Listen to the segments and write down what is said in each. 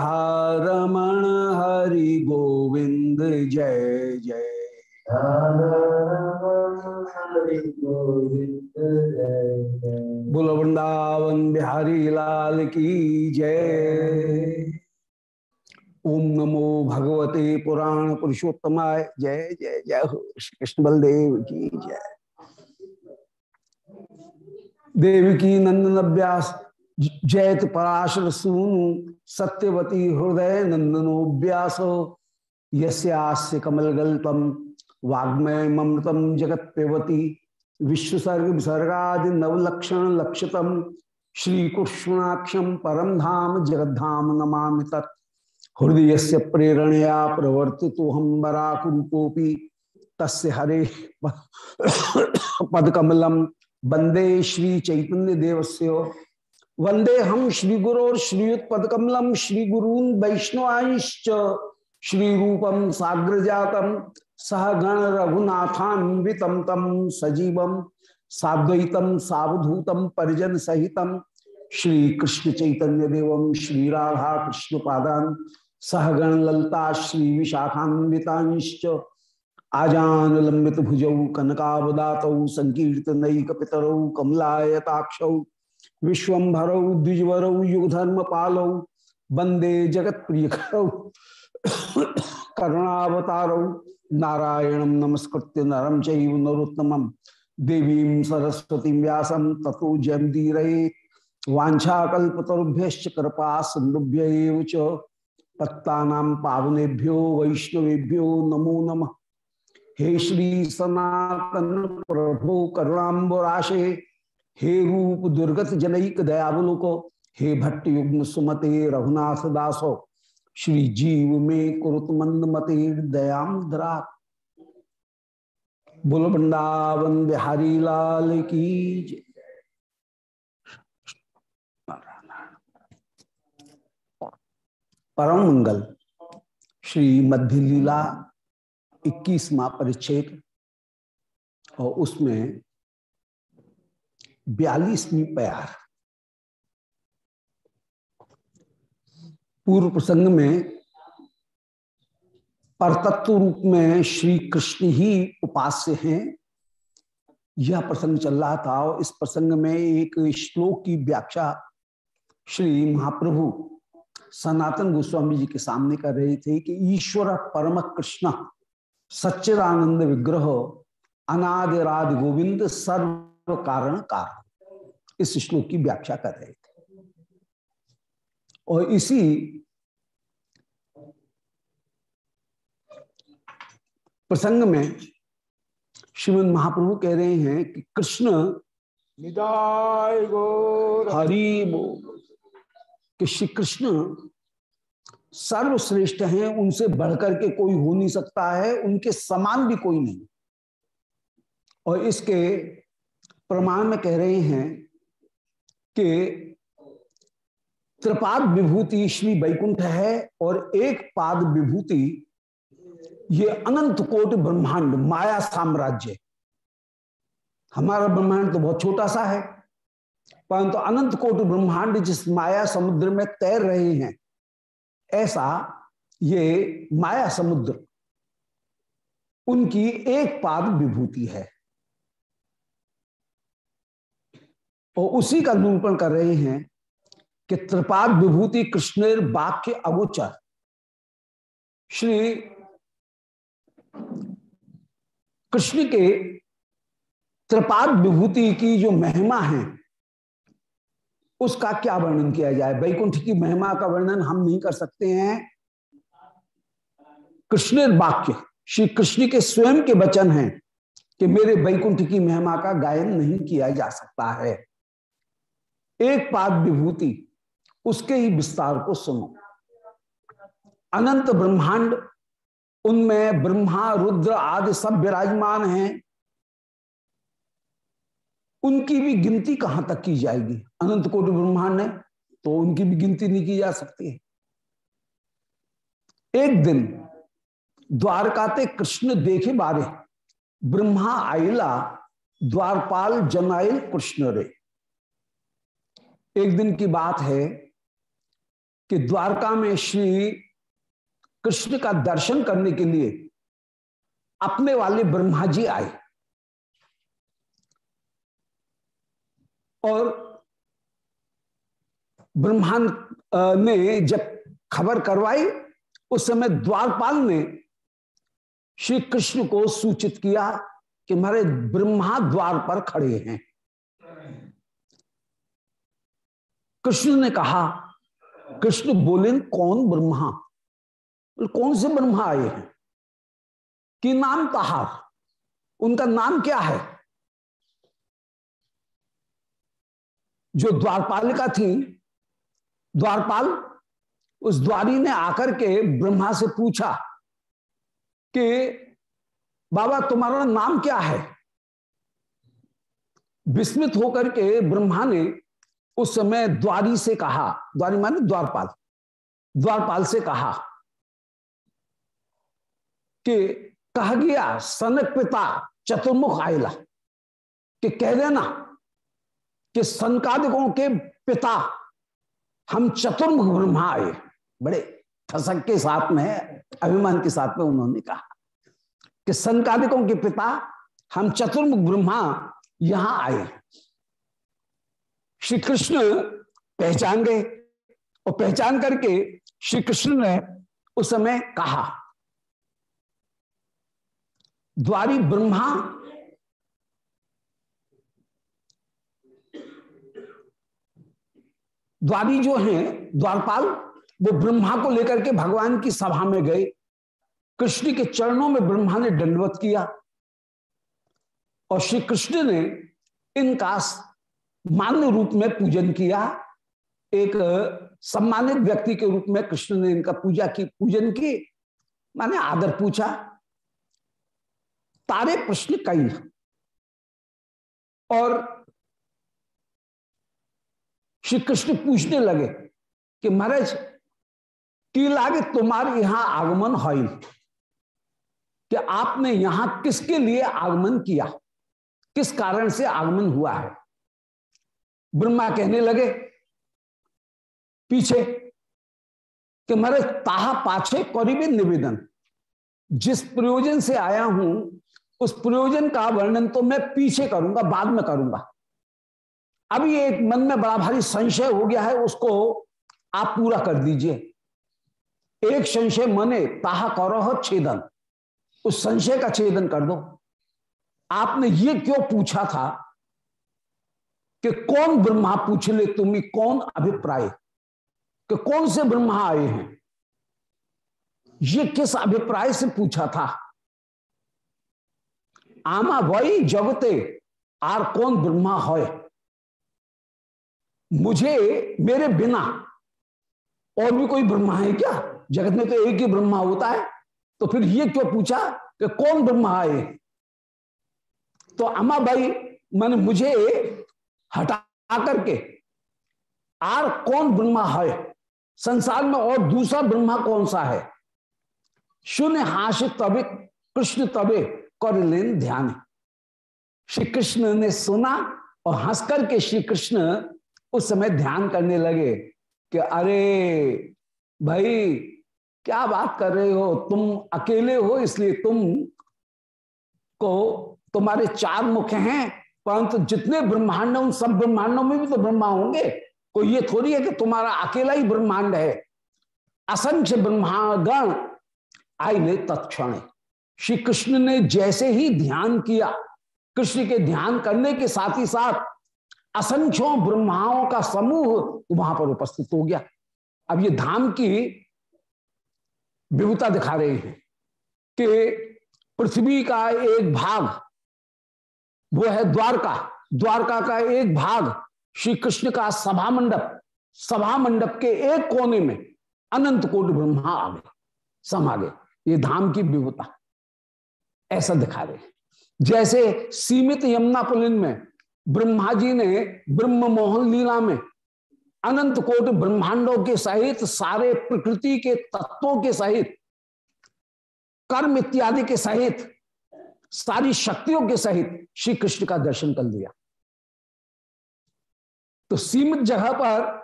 रमण हरि गोविंद, जय जय। बोल बिहारी लाल की जय। ओम नमो भगवते पुराण पुरुषोत्तमाय, जय जय जय। हो श्री कृष्ण बलदेव की जय। देव की नंदन व्यास जयत पराशर सूनु सत्यवती हृदय नंदनो व्यास। यस्य कमलगल्पम वाग्मय ममृतम जगत पेवती विश्वसर्ग विसर्गा नवलक्षण लक्षतम श्रीकृष्णाक्षम परम धाम जगद्धाम नमा तत्। हृदय से प्रेरणया प्रवर्ति तो हम बराकूपोपी तस् हरे पदकमलम वंदे श्री चैतन्य देवस्य वंदे हम श्री गुरो श्रीयुत्पकमलम श्री गुरून वैष्णवाईश्च श्री रूपम साग्र जातम सह गण रघुनाथान्वितम तम सजीवम साद्वैतम सावधूतम परिजन सहितम श्री कृष्ण चैतन्य देवम श्री राधा कृष्ण पादान सहगण ललता श्री विशाखान्विताश्च आजान लंबित भुजौ कनकावदात संकीर्तनक पितरौ कमलायताक्ष विश्वभरौ, द्विजवरौ युगधर्म पालौ वंदे जगत प्रिय करुणावतारौ, नारायण नमस्कृत्य नरम चैव नरोत्तम, देवी सरस्वती व्यास तथो जयंती वाछाकुभ्य कृपा सिंधुभ्य पत्ता पावनेभ्यो, वैष्णवेभ्यो नमो नमः। हे श्री सनातन प्रभो करुणाबराशे हे रूप दुर्गत जनक दयावलोको, हे भट्ट युग्म सुमते रघुनाथ दासो, श्री जीव में कुरुत मंद मते दयाम दरा। बुल वृंदावन बिहारी लाल की परम मंगल, श्री मध्य लीला इक्कीसवा परिच्छेद, और उसमें बयालीसवीं प्यार। पूर्व प्रसंग में परतत्व रूप में श्री कृष्ण ही उपास्य हैं। यह प्रसंग चल रहा था और इस प्रसंग में एक श्लोक की व्याख्या श्री महाप्रभु सनातन गोस्वामी जी के सामने कर रहे थे कि ईश्वर परम कृष्ण सच्चिदानंद विग्रह अनादिराद गोविंद सर्व कारण कारण। इस श्लोक की व्याख्या कर रहे थे। और इसी प्रसंग में श्रीमद महाप्रभु कह रहे हैं कि कृष्ण निदाय हरि कि श्री कृष्ण सर्वश्रेष्ठ हैं उनसे बढ़कर के कोई हो नहीं सकता है उनके समान भी कोई नहीं। और इसके प्रमाण में कह रहे हैं कि त्रिपाद विभूति श्री वैकुंठ है और एक पाद विभूति ये अनंत कोट ब्रह्मांड, माया साम्राज्य। हमारा ब्रह्मांड तो बहुत छोटा सा है, परंतु तो अनंत कोट ब्रह्मांड जिस माया समुद्र में तैर रहे हैं, ऐसा ये माया समुद्र, उनकी एक पाद विभूति है। और उसी का निरूपण कर रहे हैं कि त्रिपाद विभूति कृष्ण वाक्य अगोचर। श्री कृष्ण के त्रिपाद विभूति की जो महिमा है, उसका क्या वर्णन किया जाए? वैकुंठ की महिमा का वर्णन हम नहीं कर सकते हैं। कृष्ण वाक्य, श्री कृष्ण के स्वयं के वचन हैं कि मेरे वैकुंठ की महिमा का गायन नहीं किया जा सकता है। एक पाद विभूति, उसके ही विस्तार को सुनो। अनंत ब्रह्मांड, उनमें ब्रह्मा, रुद्र आदि सब विराजमान हैं। उनकी भी गिनती कहाँ तक की जाएगी? अनंत कोटि ब्रह्मांड है तो उनकी भी गिनती नहीं की जा सकती है। एक दिन, द्वारकाते कृष्ण देखे बारे, ब्रह्मा आइला द्वारपाल जनाइल कृष्ण रे। एक दिन की बात है कि द्वारका में श्री कृष्ण का दर्शन करने के लिए अपने वाले ब्रह्मा जी आए। और ब्रह्मांड ने जब खबर करवाई, उस समय द्वारपाल ने श्री कृष्ण को सूचित किया कि हमारे ब्रह्मा द्वार पर खड़े हैं। कृष्ण ने कहा, कृष्ण बोले कौन ब्रह्मा? कौन से ब्रह्मा आए हैं? कि नाम तहार उनका नाम क्या है? जो द्वारपालिका थी, द्वारपाल, उस द्वारी ने आकर के ब्रह्मा से पूछा कि, बाबा, तुम्हारा नाम क्या है? विस्मित होकर के ब्रह्मा ने उस समय द्वारी से कहा, द्वारी माने द्वारपाल द्वारपाल से कहा कि कहा गया, सनक पिता चतुर्मुख आयला। कि कह देना कि सनकादिकों के पिता, हम चतुर्मुख ब्रह्मा आए। बड़े थसक के साथ में, अभिमान के साथ में उन्होंने कहा कि सनकादिकों के पिता, हम चतुर्मुख ब्रह्मा यहाँ आए। श्री कृष्ण पहचान गए और पहचान करके श्री कृष्ण ने उस समय कहा, द्वारी ब्रह्मा, द्वारी जो हैं, द्वारपाल, वो ब्रह्मा को लेकर के भगवान की सभा में गए। कृष्ण के चरणों में ब्रह्मा ने दंडवत किया और श्री कृष्ण ने इनका मान्य रूप में पूजन किया, एक सम्मानित व्यक्ति के रूप में कृष्ण ने इनका पूजा की, पूजन की, माने आदर पूछा, तारे प्रश्न कई और श्री कृष्ण पूछने लगे कि महाराज की लागे तुम्हारे यहाँ आगमन हो कि आपने यहाँ किसके लिए आगमन किया? किस कारण से आगमन हुआ है? ब्रह्मा कहने लगे पीछे कि महाराज ताहा पाछे करीबी निवेदन। जिस प्रयोजन से आया हूँ, उस प्रयोजन का वर्णन तो मैं पीछे करूँगा, बाद में करूँगा। अभी एक मन में बड़ा भारी संशय हो गया है, उसको आप पूरा कर दीजिए। एक संशय मने ताहा करो हो छेदन। उस संशय का छेदन कर दो। आपने ये क्यों पूछा था? कि कौन ब्रह्मा पूछ ले तुम्हें कौन अभिप्राय? कि कौन से ब्रह्मा आए हैं? ये किस अभिप्राय से पूछा था? आमा वही जगते, आर कौन ब्रह्मा हो? मुझे, मेरे बिना और भी कोई ब्रह्मा है क्या? जगत में तो एक ही ब्रह्मा होता है। तो फिर ये क्यों पूछा कि कौन ब्रह्मा आए तो अमा भाई, मैंने मुझे हटा करके। आर कौन ब्रह्मा है? संसार में और दूसरा ब्रह्मा कौन सा है? शून्य हाश तबे, कृष्ण तबे कर लेन ध्यान। श्री कृष्ण ने सुना और हंस करके श्री कृष्ण उस समय ध्यान करने लगे कि अरे भाई, क्या बात कर रहे हो? तुम अकेले हो, इसलिए तुम को तुम्हारे चार मुख हैं। परंतु जितने ब्रह्मांड उन सब ब्रह्मांडों में भी तो ब्रह्मा होंगे। कोई ये थोड़ी है कि तुम्हारा अकेला ही ब्रह्मांड है। असंख्य ब्रह्मागण आईने तत्क्षण श्री कृष्ण ने जैसे ही ध्यान किया, कृष्ण के ध्यान करने के साथ ही साथ असंख्यों ब्रह्माओं का समूह वहाँ पर उपस्थित हो गया। अब ये धाम की विभुता दिखा रहे हैं कि पृथ्वी का एक भाग वो है द्वारका। द्वारका का एक भाग श्री कृष्ण का सभा मंडप सभा मंडप के एक कोने में अनंत कोट ब्रह्मा आ गए समा गए ये धाम की विभुता। ऐसा दिखा रहे जैसे सीमित यमुना पुलिन में ब्रह्मा जी ने ब्रह्म मोहन लीला में अनंत कोट ब्रह्मांडों के सहित, सारे प्रकृति के तत्वों के सहित, कर्म इत्यादि के सहित सारी शक्तियों के सहित श्री कृष्ण का दर्शन कर लिया। तो सीमित जगह पर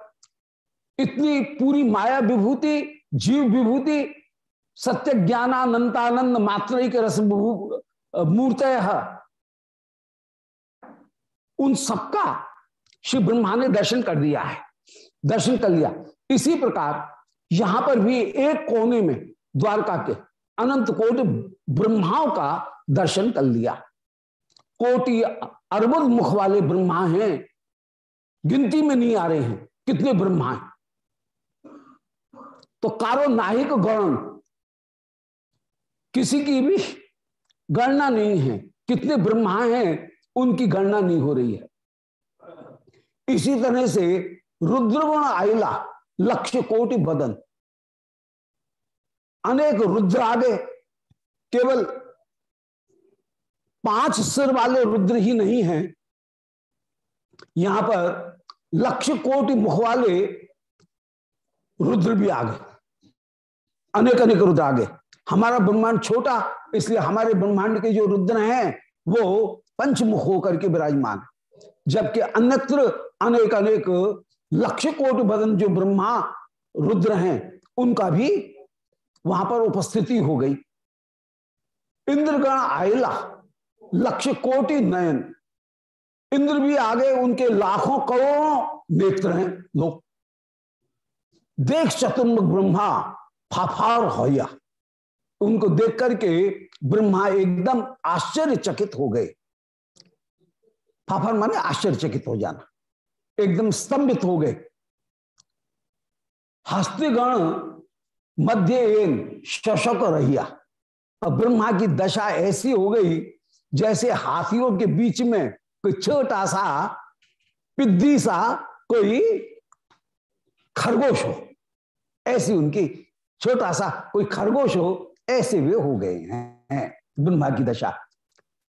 इतनी पूरी माया विभूति, जीव विभूति, सत्य ज्ञानानंतानंद मात्र के रस मूर्त उन सबका श्री ब्रह्मा ने दर्शन कर दिया है। दर्शन कर लिया। इसी प्रकार यहाँ पर भी एक कोने में द्वारका के अनंत कोट ब्रह्माओं का दर्शन कर लिया। कोटि अरबुद मुख वाले ब्रह्मा हैं। गिनती में नहीं आ रहे हैं, कितने ब्रह्मा हैं। तो कारो नाहिक गण, किसी की भी गणना नहीं है, कितने ब्रह्मा हैं, उनकी गणना नहीं हो रही है। इसी तरह से रुद्रगुण आयला लक्ष्य कोटि बदन। अनेक रुद्र आगे केवल पाँच सिर वाले रुद्र ही नहीं हैं। यहाँ पर लक्ष्य कोटि मुख वाले रुद्र भी आ गए अनेक अनेक रुद्र आ गए हमारा ब्रह्मांड छोटा, इसलिए हमारे ब्रह्मांड के जो रुद्र हैं, वो पंचमुख होकर के विराजमान जबकि अन्यत्र अनेक अनेक लक्ष्य कोट बदन जो ब्रह्मा, रुद्र हैं, उनका भी वहाँ पर उपस्थिति हो गई। इंद्रगण आयला। लक्ष्य कोटि नयन। इंद्र भी आगे उनके लाखों करोड़ों नेत्र हैं। लोग। देख चतुर्मुख ब्रह्मा, फाफार होया। उनको देख करके ब्रह्मा एकदम आश्चर्यचकित हो गए। फाफार माने आश्चर्यचकित हो जाना। एकदम स्तंभित हो गए। हस्तिगण मध्य एन शशक रहिया। और ब्रह्मा की दशा ऐसी हो गई जैसे हाथियों के बीच में कोई छोटा सा, पिद्दी सा कोई खरगोश हो। ऐसी उनकी छोटा सा कोई खरगोश हो, ऐसे वे हो गए हैं। ब्रह्मा की दशा।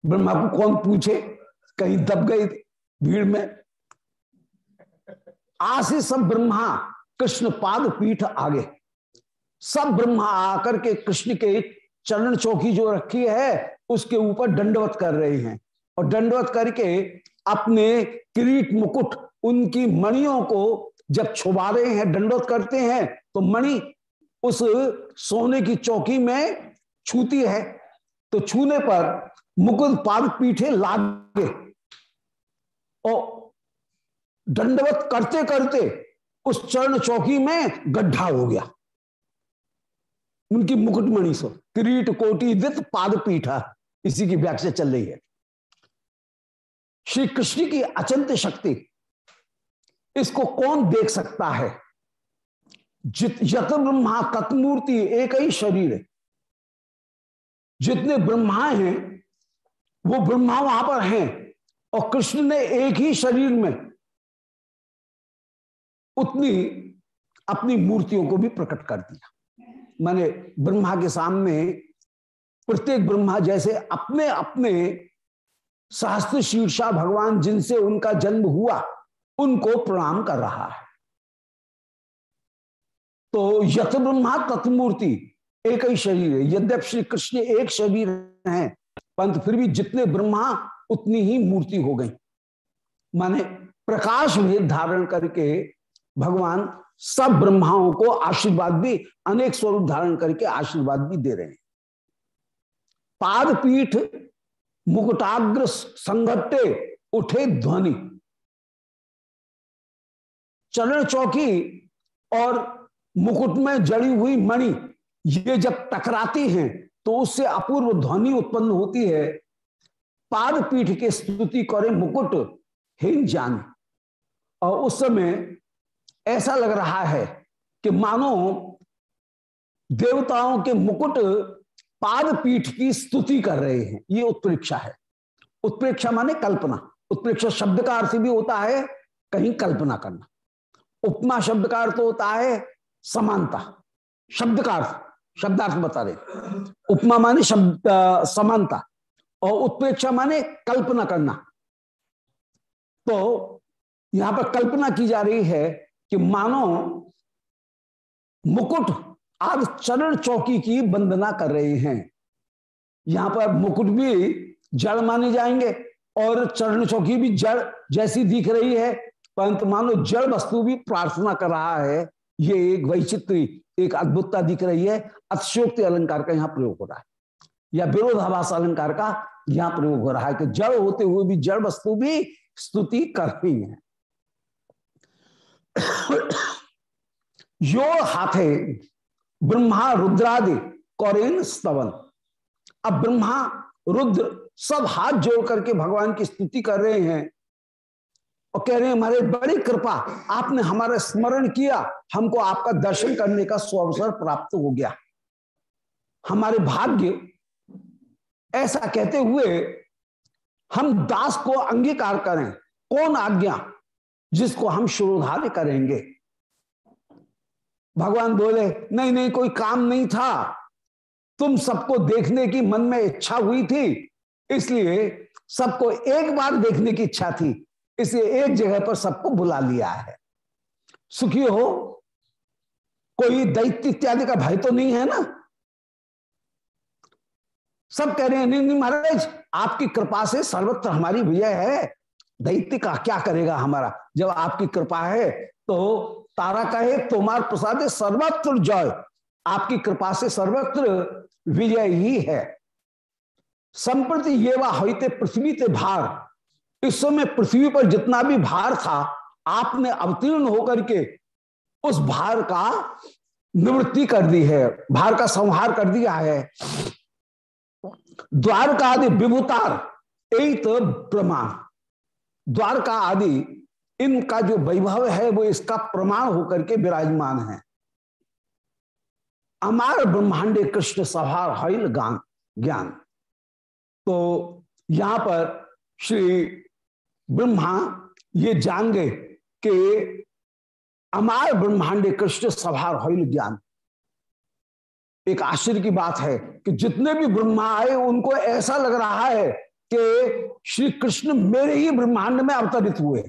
ब्रह्मा को कौन पूछे? कहीं दब गए भीड़ में। आसे सब ब्रह्मा, कृष्ण पाद पीठ आगे। सब ब्रह्मा आकर के कृष्ण के चरण चौकी जो रखी है उसके ऊपर दंडवत कर रहे हैं। और दंडवत करके अपने किरीट मुकुट उनकी मणियों को जब छुबा रहे हैं, दंडवत करते हैं तो मणि उस सोने की चौकी में छूती है। तो छूने पर मुकुद पाद पीठे लागे। और दंडवत करते करते उस चरण चौकी में गड्ढा हो गया। उनकी मुकुटमणि सो। किरीट कोटि दित पाद पीठा इसी की व्याख्या चल रही है। श्री कृष्ण की अचंत शक्ति, इसको कौन देख सकता है? जित यत ब्रह्मा तत्मूर्ति एक ही शरीर है। जितने ब्रह्मा हैं, वो ब्रह्मा वहाँ पर हैं और कृष्ण ने एक ही शरीर में उतनी अपनी मूर्तियों को भी प्रकट कर दिया। मैंने ब्रह्मा के सामने प्रत्येक ब्रह्मा जैसे अपने अपने शास्त्र शीर्षा भगवान जिनसे उनका जन्म हुआ, उनको प्रणाम कर रहा है। तो यथ ब्रह्मा तत्मूर्ति एक ही शरीर है। यद्यप श्री कृष्ण एक शरीर है, परंतु फिर भी जितने ब्रह्मा, उतनी ही मूर्ति हो गई। माने प्रकाश भेद धारण करके भगवान सब ब्रह्माओं को आशीर्वाद भी, अनेक स्वरूप धारण करके आशीर्वाद भी दे रहे हैं। पाद पीठ मुकुटाग्र संघटे उठे ध्वनि। चरण चौकी और मुकुट में जड़ी हुई मणि, ये जब टकराती हैं तो उससे अपूर्व ध्वनि उत्पन्न होती है। पाद पीठ के स्तुति करे मुकुट हिन जान और उस समय ऐसा लग रहा है कि मानो देवताओं के मुकुट पाद पीठ की स्तुति कर रहे हैं। ये उत्प्रेक्षा है। उत्प्रेक्षा माने कल्पना। उत्प्रेक्षा शब्द का अर्थ भी होता है कहीं कल्पना करना। उपमा शब्द का अर्थ होता है समानता। शब्द का अर्थ, शब्दार्थ बता रहे उपमा माने शब्द समानता और उत्प्रेक्षा माने कल्पना करना। तो यहाँ पर कल्पना की जा रही है कि मानो मुकुट आज चरण चौकी की वंदना कर रहे हैं। यहाँ पर मुकुट भी जड़ माने जाएँगे और चरण चौकी भी जड़ जैसी दिख रही है। परंतु मानो जड़ वस्तु भी प्रार्थना कर रहा है, ये एक वैचित्री, एक अद्भुतता दिख रही है। अतिशोक्ति अलंकार का यहाँ प्रयोग हो रहा है। या विरोधाभास अलंकार का यहाँ प्रयोग हो रहा है कि जड़ होते हुए भी जड़ वस्तु भी स्तुति कर रही है। यो हाथे ब्रह्मा रुद्रादि कौरेन स्तवन। अब ब्रह्मा, रुद्र सब हाथ जोड़ करके भगवान की स्तुति कर रहे हैं और कह रहे हैं, हमारे बड़ी कृपा, आपने हमारा स्मरण किया, हमको आपका दर्शन करने का सुअवसर प्राप्त हो गया। हमारे भाग्य ऐसा कहते हुए हम दास को अंगीकार करें। कौन आज्ञा जिसको हम शुरुधार्य करेंगे? भगवान बोले, नहीं नहीं, कोई काम नहीं था। तुम सबको देखने की मन में इच्छा हुई थी, इसलिए सबको एक बार देखने की इच्छा थी, इसलिए एक जगह पर सबको बुला लिया है। सुखी हो, कोई दैत्य इत्यादि का भय तो नहीं है ना? सब कह रहे हैं, नहीं नहीं, महाराज, आपकी कृपा से सर्वत्र हमारी विजय है। दैत्य का क्या करेगा हमारा? जब आपकी कृपा है तो तारा कहे तुम्हार प्रसाद सर्वत्र जय। आपकी कृपा से सर्वत्र विजय ही है। संप्रति ये वह पृथ्वी ते भार। इस समय पृथ्वी पर जितना भी भार था, आपने अवतीर्ण होकर के उस भार का निवृत्ति कर दी है, भार का संहार कर दिया है। द्वारका आदि विभुतार एक प्रमाण द्वारका आदि इनका जो वैभव है, वो इसका प्रमाण होकर के विराजमान है। अमार ब्रह्मांडे कृष्ण सभा हईल गान ज्ञान। तो यहाँ पर श्री ब्रह्मा ये जान गए कि अमार ब्रह्मांडे कृष्ण सभा हईल ज्ञान। एक आश्चर्य की बात है कि जितने भी ब्रह्मा आए, उनको ऐसा लग रहा है कि श्री कृष्ण मेरे ही ब्रह्मांड में अवतरित हुए।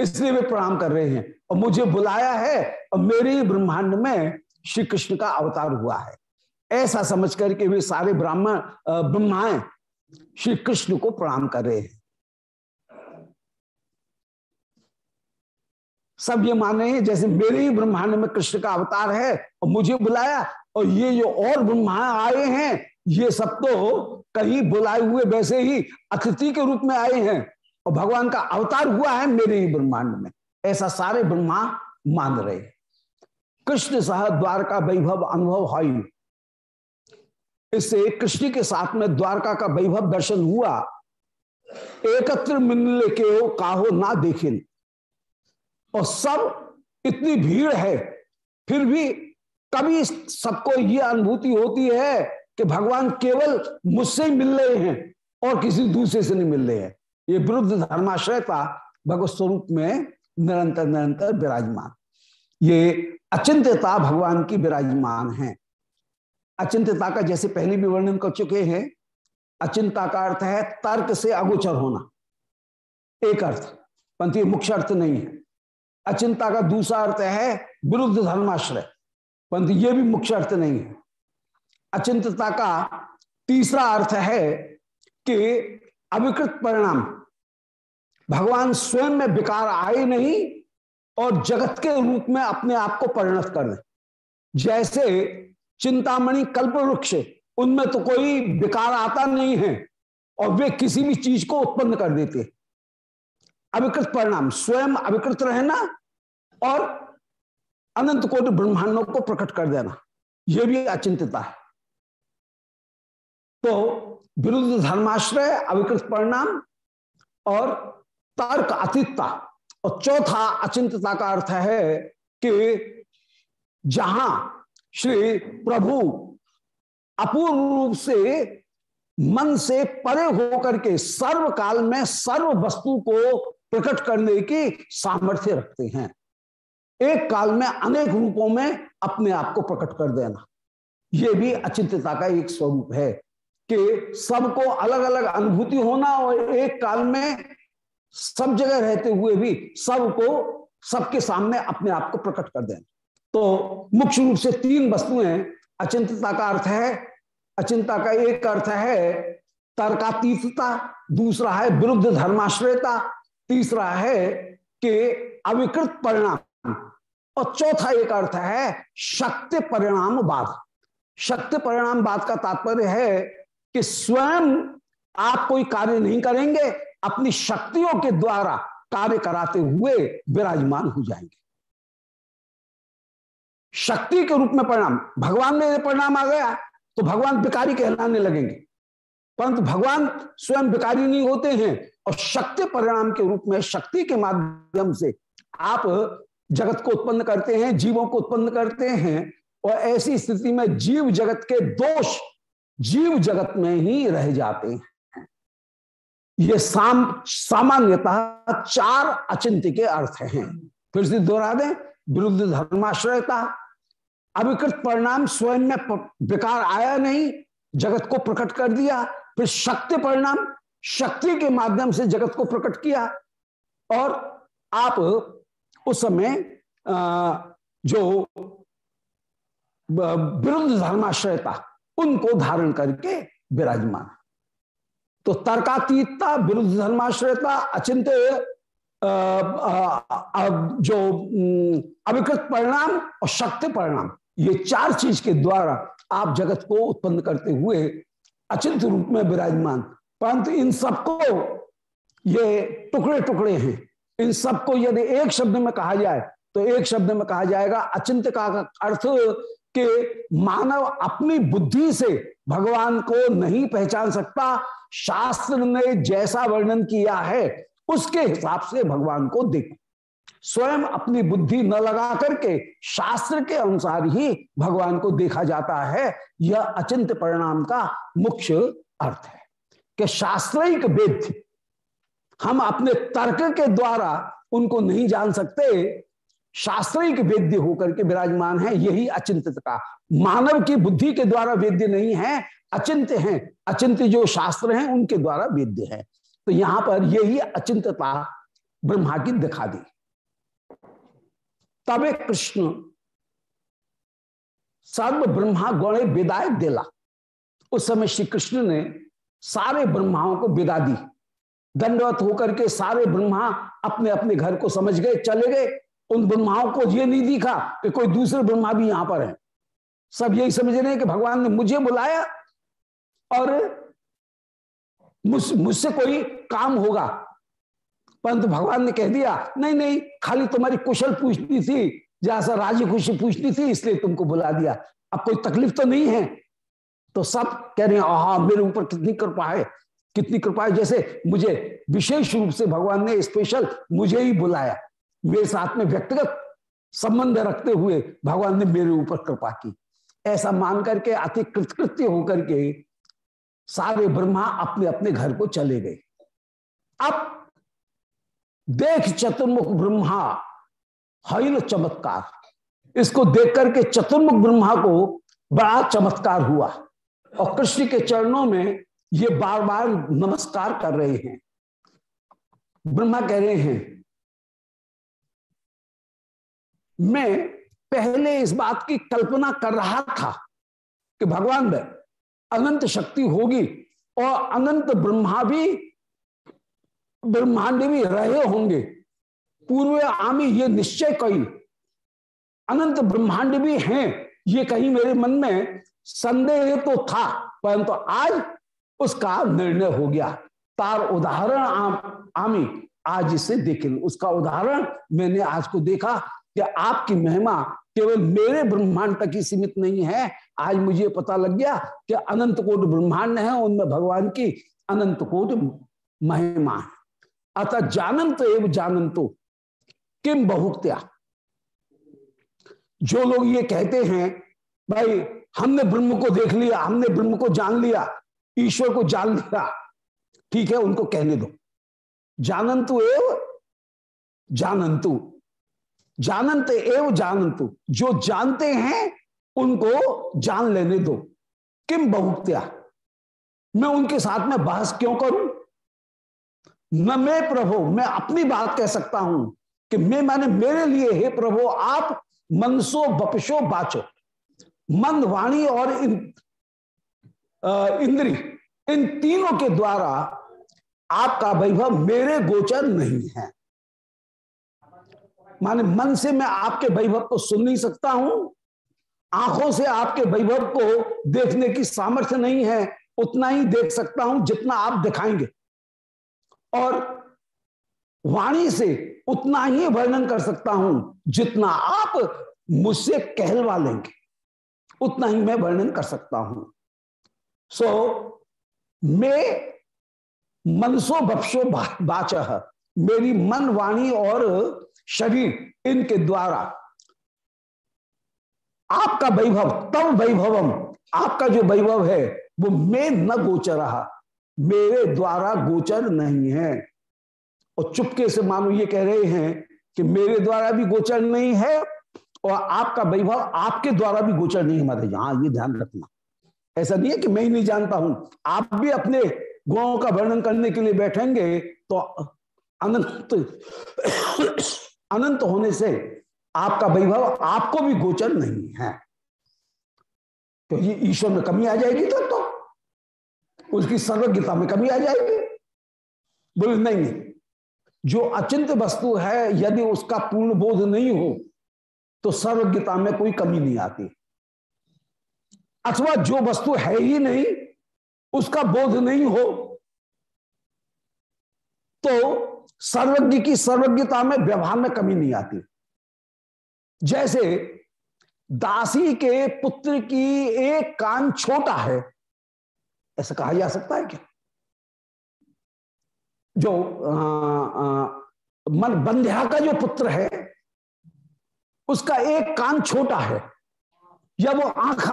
इसलिए वे प्रणाम कर रहे हैं। और मुझे बुलाया है और मेरे ही ब्रह्मांड में श्री कृष्ण का अवतार हुआ है। ऐसा समझ करके वे सारे ब्राह्मण ब्रह्माएँ श्री कृष्ण को प्रणाम कर रहे हैं। सब ये मान रहे हैं, जैसे मेरे ही ब्रह्मांड में कृष्ण का अवतार है और मुझे बुलाया और ये जो और ब्रह्मा आए हैं, ये सब तो कहीं बुलाए हुए वैसे ही अतिथि के रूप में आए हैं। और भगवान का अवतार हुआ है मेरे ही ब्रह्मांड में। ऐसा सारे ब्रह्मा मान रहे। कृष्ण सह द्वारका वैभव अनुभव हाई इससे कृष्ण के साथ में द्वारका का वैभव दर्शन हुआ। एकत्र मिलने के हो काहो ना देखे और सब इतनी भीड़ है, फिर भी कभी सबको ये अनुभूति होती है कि भगवान केवल मुझसे ही मिल रहे हैं और किसी दूसरे से नहीं मिल रहे हैं। ये विरुद्ध धर्माश्रयता भगवत स्वरूप में निरंतर निरंतर विराजमान। ये अचिंत्यता भगवान की विराजमान है। अचिंत्यता का जैसे पहले भी वर्णन कर चुके हैं, अचिंता का अर्थ है तर्क से अगोचर होना। एक अर्थ ये मुख्य अर्थ नहीं है। अचिंता का दूसरा अर्थ है विरुद्ध धर्माश्रय, परंतु ये भी मुख्य अर्थ नहीं है। अचिंतता का तीसरा अर्थ है कि अविकृत परिणाम भगवान स्वयं में विकार आए नहीं और जगत के रूप में अपने आप को परिणत कर दे। जैसे चिंतामणि कल्प वृक्ष उनमें तो कोई विकार आता नहीं है और वे किसी भी चीज़ को उत्पन्न कर देते अविकृत परिणाम, स्वयं अविकृत रहना और अनंत कोटि ब्रह्मांडों को प्रकट कर देना यह भी अचिंतता है। तो विरुद्ध धर्माश्रय, अविकृत परिणाम और तर्क अतीतता और चौथा अचिंतता का अर्थ है कि जहाँ श्री प्रभु अपूर्ण रूप से मन से परे होकर के सर्व काल में सर्व वस्तु को प्रकट करने की सामर्थ्य रखते हैं। एक काल में अनेक रूपों में अपने आप को प्रकट कर देना। यह भी अचिंतता का एक स्वरूप है कि सबको अलग अलग अनुभूति होना और एक काल में सब जगह रहते हुए भी सबको, सबके सामने अपने आप को प्रकट कर देना तो मुख्य रूप से तीन वस्तुएँ अचिंतता का अर्थ है, अचिंता का एक अर्थ है तर्कातीतता, दूसरा है विरुद्ध धर्माश्रयता, तीसरा है कि अविकृत परिणाम, और चौथा एक अर्थ है शक्ति परिणाम बाद। शक्ति परिणाम बाद का तात्पर्य है कि स्वयं आप कोई कार्य नहीं करेंगे अपनी शक्तियों के द्वारा कार्य कराते हुए विराजमान हो जाएँगे। शक्ति के रूप में परिणाम, भगवान में परिणाम आ गया तो भगवान बिकारी कहलाने लगेंगे। परंतु भगवान स्वयं बिकारी नहीं होते हैं और शक्ति परिणाम के रूप में, शक्ति के माध्यम से आप जगत को उत्पन्न करते हैं, जीवों को उत्पन्न करते हैं और ऐसी स्थिति में जीव जगत के दोष जीव जगत में ही रह जाते हैं। ये साम, सामान्यतः चार अचिंत्य के अर्थ हैं। फिर से दोहरा दें, विरुद्ध धर्माश्रयता, अविकृत परिणाम स्वयं में विकार आया नहीं, जगत को प्रकट कर दिया, फिर शक्ति परिणाम, शक्ति के माध्यम से जगत को प्रकट किया, और आप उस समय जो विरुद्ध धर्माश्रयता, उनको धारण करके विराजमान। तो तर्कातीतता, विरुद्ध धर्माश्रयता अचिंत जो अविकृत परिणाम और शक्ति परिणाम, ये चार चीज़ के द्वारा आप जगत को उत्पन्न करते हुए अचिंत रूप में विराजमान। परंतु इन सबको ये टुकड़े टुकड़े हैं। इन सबको यदि एक शब्द में कहा जाए तो एक शब्द में कहा जाएगा अचिंत का अर्थ के मानव अपनी बुद्धि से भगवान को नहीं पहचान सकता, शास्त्र ने जैसा वर्णन किया है, उसके हिसाब से भगवान को देखो। स्वयं अपनी बुद्धि न लगा करके शास्त्र के अनुसार ही भगवान को देखा जाता है, यह अचिंत परिणाम का मुख्य अर्थ है। कि शास्त्रिक वेद हम अपने तर्क के द्वारा उनको नहीं जान सकते शास्त्रिक वेद्य होकर के विराजमान है, यही अचिंतित का। मानव की बुद्धि के द्वारा वेद्य नहीं है अचिंत्य है। अचिंत्य जो शास्त्र हैं, उनके द्वारा वेद्य है। तो यहाँ पर यही अचिंतता ब्रह्मा की दिखा दी। तबे कृष्ण सर्व ब्रह्मा गौणे विदाय दिला। उस समय श्री कृष्ण ने सारे ब्रह्माओं को विदा दी। दंडवत होकर के सारे ब्रह्मा अपने अपने घर को समझ गए, चले गए। उन ब्रह्माओं को ये नहीं दिखा कि कोई दूसरे ब्रह्मा भी यहाँ पर है। सब यही समझ रहे हैं कि भगवान ने मुझे बुलाया और मुझसे मुझ कोई काम होगा। परंतु भगवान ने कह दिया, नहीं नहीं, खाली तुम्हारी कुशल पूछनी थी, जैसा राज़ी खुशी पूछनी थी, इसलिए तुमको बुला दिया। अब कोई तकलीफ़ तो नहीं है? तो सब कह रहे हैं, आहा, मेरे ऊपर कितनी कृपा है, कितनी कृपा है। जैसे मुझे विशेष रूप से भगवान ने स्पेशल मुझे ही बुलाया। मेरे साथ में व्यक्तिगत संबंध रखते हुए भगवान ने मेरे ऊपर कृपा की। ऐसा मान करके, अति कृतकृत्य होकर के सारे ब्रह्मा अपने अपने घर को चले गए। अब देख चतुर्मुख ब्रह्मा हईल चमत्कार। इसको देख करके चतुर्मुख ब्रह्मा को बड़ा चमत्कार हुआ और कृष्ण के चरणों में ये बार बार नमस्कार कर रहे हैं। ब्रह्मा कह रहे हैं मैं पहले इस बात की कल्पना कर रहा था कि भगवान में अनंत शक्ति होगी और अनंत ब्रह्मा भी ब्रह्मांड भी रहे होंगे। पूर्व आमी ये निश्चय कही अनंत ब्रह्मांड भी हैं ये कहीं मेरे मन में संदेह तो था परंतु तो आज उसका निर्णय हो गया। तार उदाहरण आम, आमी आज इसे देख उसका उदाहरण मैंने आज को देखा कि आपकी महिमा केवल मेरे ब्रह्मांड तक ही सीमित नहीं है। आज मुझे पता लग गया कि अनंत कोट ब्रह्मांड है उनमें भगवान की अनंत कोट महिमा है। अतः जानंत एवं जानंतो, किम बहुक्त्या। जो लोग ये कहते हैं, भाई, हमने ब्रह्म को देख लिया, हमने ब्रह्म को जान लिया, ईश्वर को जान लिया, ठीक है, उनको कहने दो। जानंतु एव जानंतु। जानंत एव जानंतु जो जानते हैं, उनको जान लेने दो। किम बहुक्त्या मैं उनके साथ में बहस क्यों करूँ? न मैं प्रभु, मैं अपनी बात कह सकता हूँ कि मैं, मैंने मेरे लिए हे प्रभु, आप मनसो बपशो बाचो। मन, वाणी और इन इंद्री, इन तीनों के द्वारा आपका वैभव मेरे गोचर नहीं है। माने मन से मैं आपके वैभव को सुन नहीं सकता हूँ। आँखों से आपके वैभव को देखने की सामर्थ्य नहीं है उतना ही देख सकता हूँ जितना आप दिखाएँगे। और वाणी से उतना ही वर्णन कर सकता हूँ जितना आप मुझसे कहलवा लेंगे। उतना ही मैं वर्णन कर सकता हूँ। सो so, मैं मनसो बपसो बाच मेरी मन वाणी और शरीर इनके द्वारा। आपका वैभव तब वैभवम, आपका जो वैभव है, वो मैं न गोचर रहा। मेरे द्वारा गोचर नहीं है। और चुपके से मानो ये कह रहे हैं कि मेरे द्वारा भी गोचर नहीं है और आपका वैभव आपके द्वारा भी गोचर नहीं है। महाराज हाँ ये ध्यान रखना। ऐसा नहीं है कि मैं ही नहीं जानता हूँ। आप भी अपने गुणों का वर्णन करने के लिए बैठेंगे तो अनंत अनंत होने से आपका वैभव आपको भी गोचर नहीं है। तो ये ईश्वर में कमी आ जाएगी तो, तो। उसकी सर्वज्ञता में कमी आ जाएगी। बोले नहीं। जो अचिंत वस्तु है यदि उसका पूर्ण बोध नहीं हो तो सर्वज्ञता में कोई कमी नहीं आती। अथवा जो वस्तु है ही नहीं उसका बोध नहीं हो तो सर्वज्ञ की सर्वज्ञता में व्यवहार में कमी नहीं आती। जैसे दासी के पुत्र की एक कान छोटा है, ऐसा कहा जा सकता है क्या? जो मन बंध्या का जो पुत्र है, उसका एक कान छोटा है, या वो आँख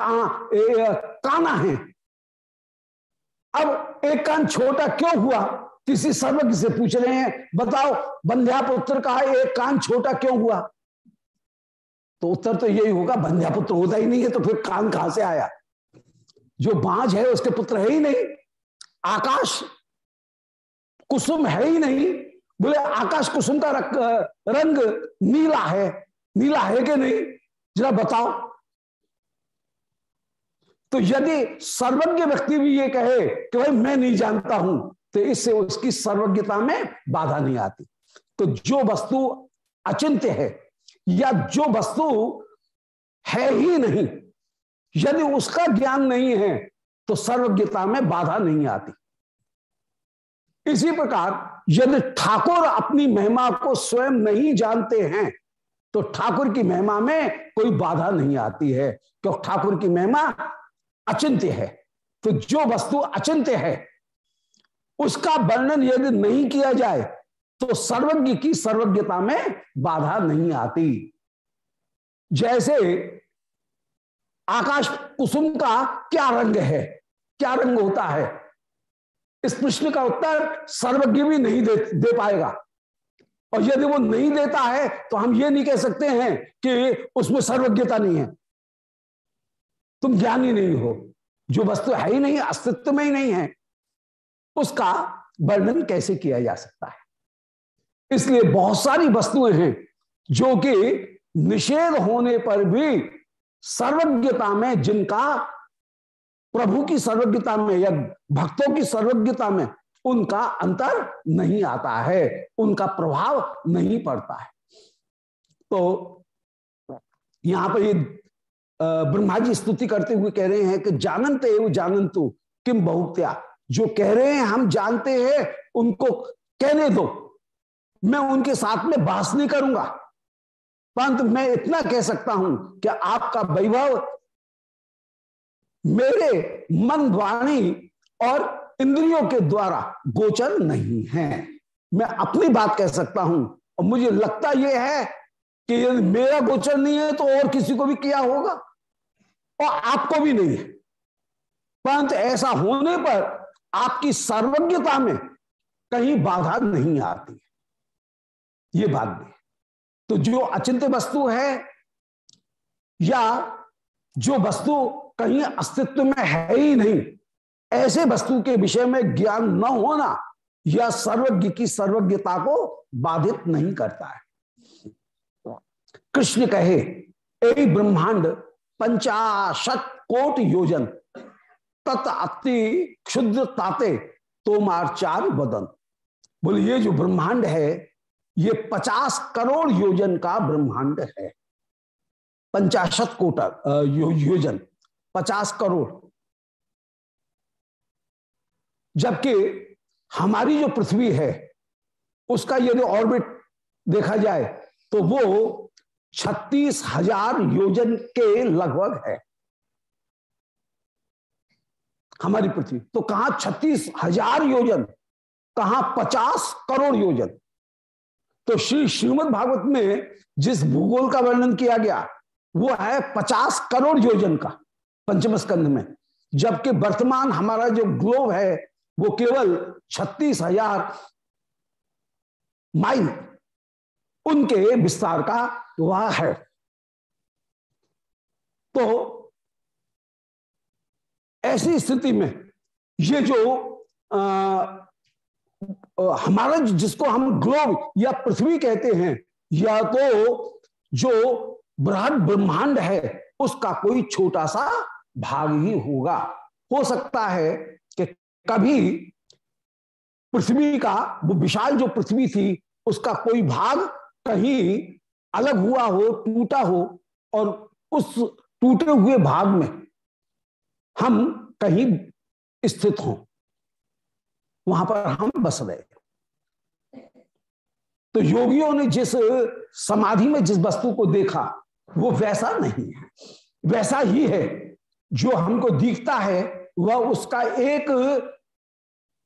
काना है। अब एक कान छोटा क्यों हुआ? किसी सर्वज्ञ से पूछ रहे हैं, बताओ बंध्या पुत्र का एक कान छोटा क्यों हुआ? तो उत्तर तो यही होगा बंध्या पुत्र होता ही नहीं है तो फिर कान कहाँ से आया? जो बांझ है, उसके पुत्र है ही नहीं। आकाश कुसुम है ही नहीं। बोले, आकाश कुसुम का रंग नीला है। नीला है कि नहीं? जरा बताओ। तो यदि सर्वज्ञ व्यक्ति भी ये कहे कि भाई, मैं नहीं जानता हूँ तो इससे उसकी सर्वज्ञता में बाधा नहीं आती। तो जो वस्तु अचिंत्य है या जो वस्तु है ही नहीं, यदि उसका ज्ञान नहीं है तो सर्वज्ञता में बाधा नहीं आती। इसी प्रकार यदि ठाकुर अपनी महिमा को स्वयं नहीं जानते हैं तो ठाकुर की महिमा में कोई बाधा नहीं आती है, क्योंकि ठाकुर की महिमा अचिंत्य है। तो जो वस्तु अचिंत्य है उसका वर्णन यदि नहीं किया जाए तो सर्वज्ञ की सर्वज्ञता में बाधा नहीं आती। जैसे आकाश कुसुम का क्या रंग है क्या रंग होता है? इस प्रश्न का उत्तर सर्वज्ञ भी नहीं दे, दे पाएगा। और यदि वो नहीं देता है तो हम ये नहीं कह सकते हैं कि उसमें सर्वज्ञता नहीं है। तुम ज्ञानी नहीं हो जो वस्तु है ही नहीं अस्तित्व में ही नहीं है। उसका वर्णन कैसे किया जा सकता है? इसलिए बहुत सारी वस्तुएँ हैं जो कि निषेध होने पर भी सर्वज्ञता में जिनका प्रभु की सर्वज्ञता में या भक्तों की सर्वज्ञता में उनका अंतर नहीं आता है, उनका प्रभाव नहीं पड़ता है। तो यहाँ पर ये ब्रह्मा जी स्तुति करते हुए कह रहे हैं कि जानंत एवं जानंतु किम बहुत्या। जो कह रहे हैं, हम जानते हैं, उनको कहने दो। मैं उनके साथ में बास नहीं करूँगा। परंतु मैं इतना कह सकता हूँ कि आपका वैभव मेरे मन वाणी और इंद्रियों के द्वारा गोचर नहीं है। मैं अपनी बात कह सकता हूँ और मुझे लगता यह है कि यदि मेरा गोचर नहीं है तो और किसी को भी किया होगा और आपको भी नहीं है। परंतु ऐसा होने पर आपकी सर्वज्ञता में कहीं बाधा नहीं आती। ये बात भी। तो जो अचिंत्य वस्तु है, या जो वस्तु कहीं अस्तित्व में है ही नहीं, ऐसे वस्तु के विषय में ज्ञान न होना यह सर्वज्ञ की सर्वज्ञता को बाधित नहीं करता है। कृष्ण कहे ए ब्रह्मांड पंचाशत कोट योजन तत् अति क्षुद्र ताते तोमार चार बदन बोले ये जो ब्रह्मांड है ये पचास करोड़ योजन का ब्रह्मांड है। पंचाशत कोटर यो, योजन पचास करोड़। जबकि हमारी जो पृथ्वी है उसका यदि ऑर्बिट देखा जाए तो वो छत्तीस हज़ार योजन के लगभग है। हमारी पृथ्वी। तो कहा छत्तीस हज़ार योजन, कहा पचास करोड़ योजन? तो श्री श्रीमद भागवत में जिस भूगोल का वर्णन किया गया, वो है पचास करोड़ योजन का पंचम स्कंध में। जबकि वर्तमान हमारा जो ग्लोब है, वो केवल छत्तीस हज़ार माइल उनके विस्तार का वह है। तो ऐसी स्थिति में ये जो आ, हमारा जिसको हम ग्लोब या पृथ्वी कहते हैं या तो जो बृहद ब्रह्मांड है उसका कोई छोटा सा भाग ही होगा। हो सकता है कि कभी पृथ्वी का वो विशाल जो पृथ्वी थी उसका कोई भाग कहीं अलग हुआ हो टूटा हो और उस टूटे हुए भाग में हम कहीं स्थित हों। वहाँ पर हम बस रहे तो योगियों ने जिस समाधि में जिस वस्तु को देखा, वो वैसा नहीं है। वैसा ही है, जो हमको दिखता है, वह उसका एक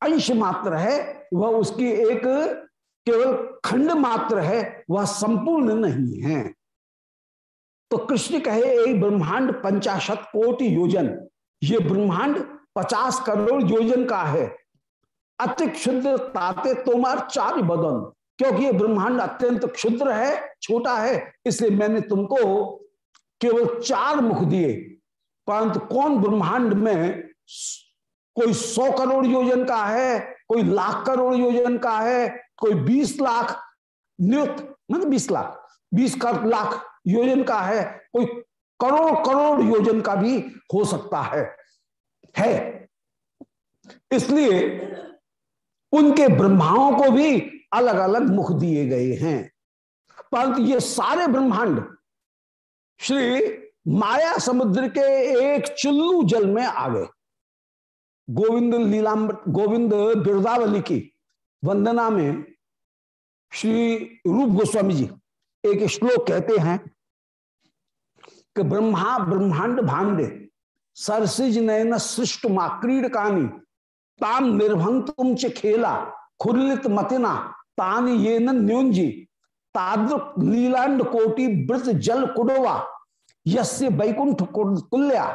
अंश मात्र है, वह उसकी एक केवल खंड मात्र है, वह संपूर्ण नहीं है। तो कृष्ण कहे एक ब्रह्मांड पंचाशत कोटि योजन ये ब्रह्मांड पचास करोड़ योजन का है। अति क्षुद्र ताते तोमार चार बदन। क्योंकि ये ब्रह्मांड अत्यंत क्षुद्र है, छोटा है, इसलिए मैंने तुमको केवल चार मुख दिए। परंतु कौन ब्रह्मांड में कोई सौ करोड़ योजन का है, कोई लाख करोड़ योजन का है, कोई बीस लाख नियुक्त मतलब बीस लाख बीस लाख योजन का है, कोई करोड़ करोड़ योजन का भी हो सकता है। है। इसलिए उनके ब्रह्माओं को भी अलग अलग मुख दिए गए हैं। परंतु ये सारे ब्रह्मांड श्री माया समुद्र के एक चुल्लू जल में आ गए। गोविंद लीलाम गोविंद बिरदावली की वंदना में श्री रूप गोस्वामी जी एक श्लोक कहते हैं कि ब्रह्मा ब्रह्मांड भांडे सरसिज नयन सृष्ट माक्रीड कानी। ताम निर्भंग तुम च खेला। खुरलित मतिना। तान ये न्यूंजी। ताद्रुक लीलांड कोटि वृत जल कुडवा। यस्य वैकुंठ कुल्या।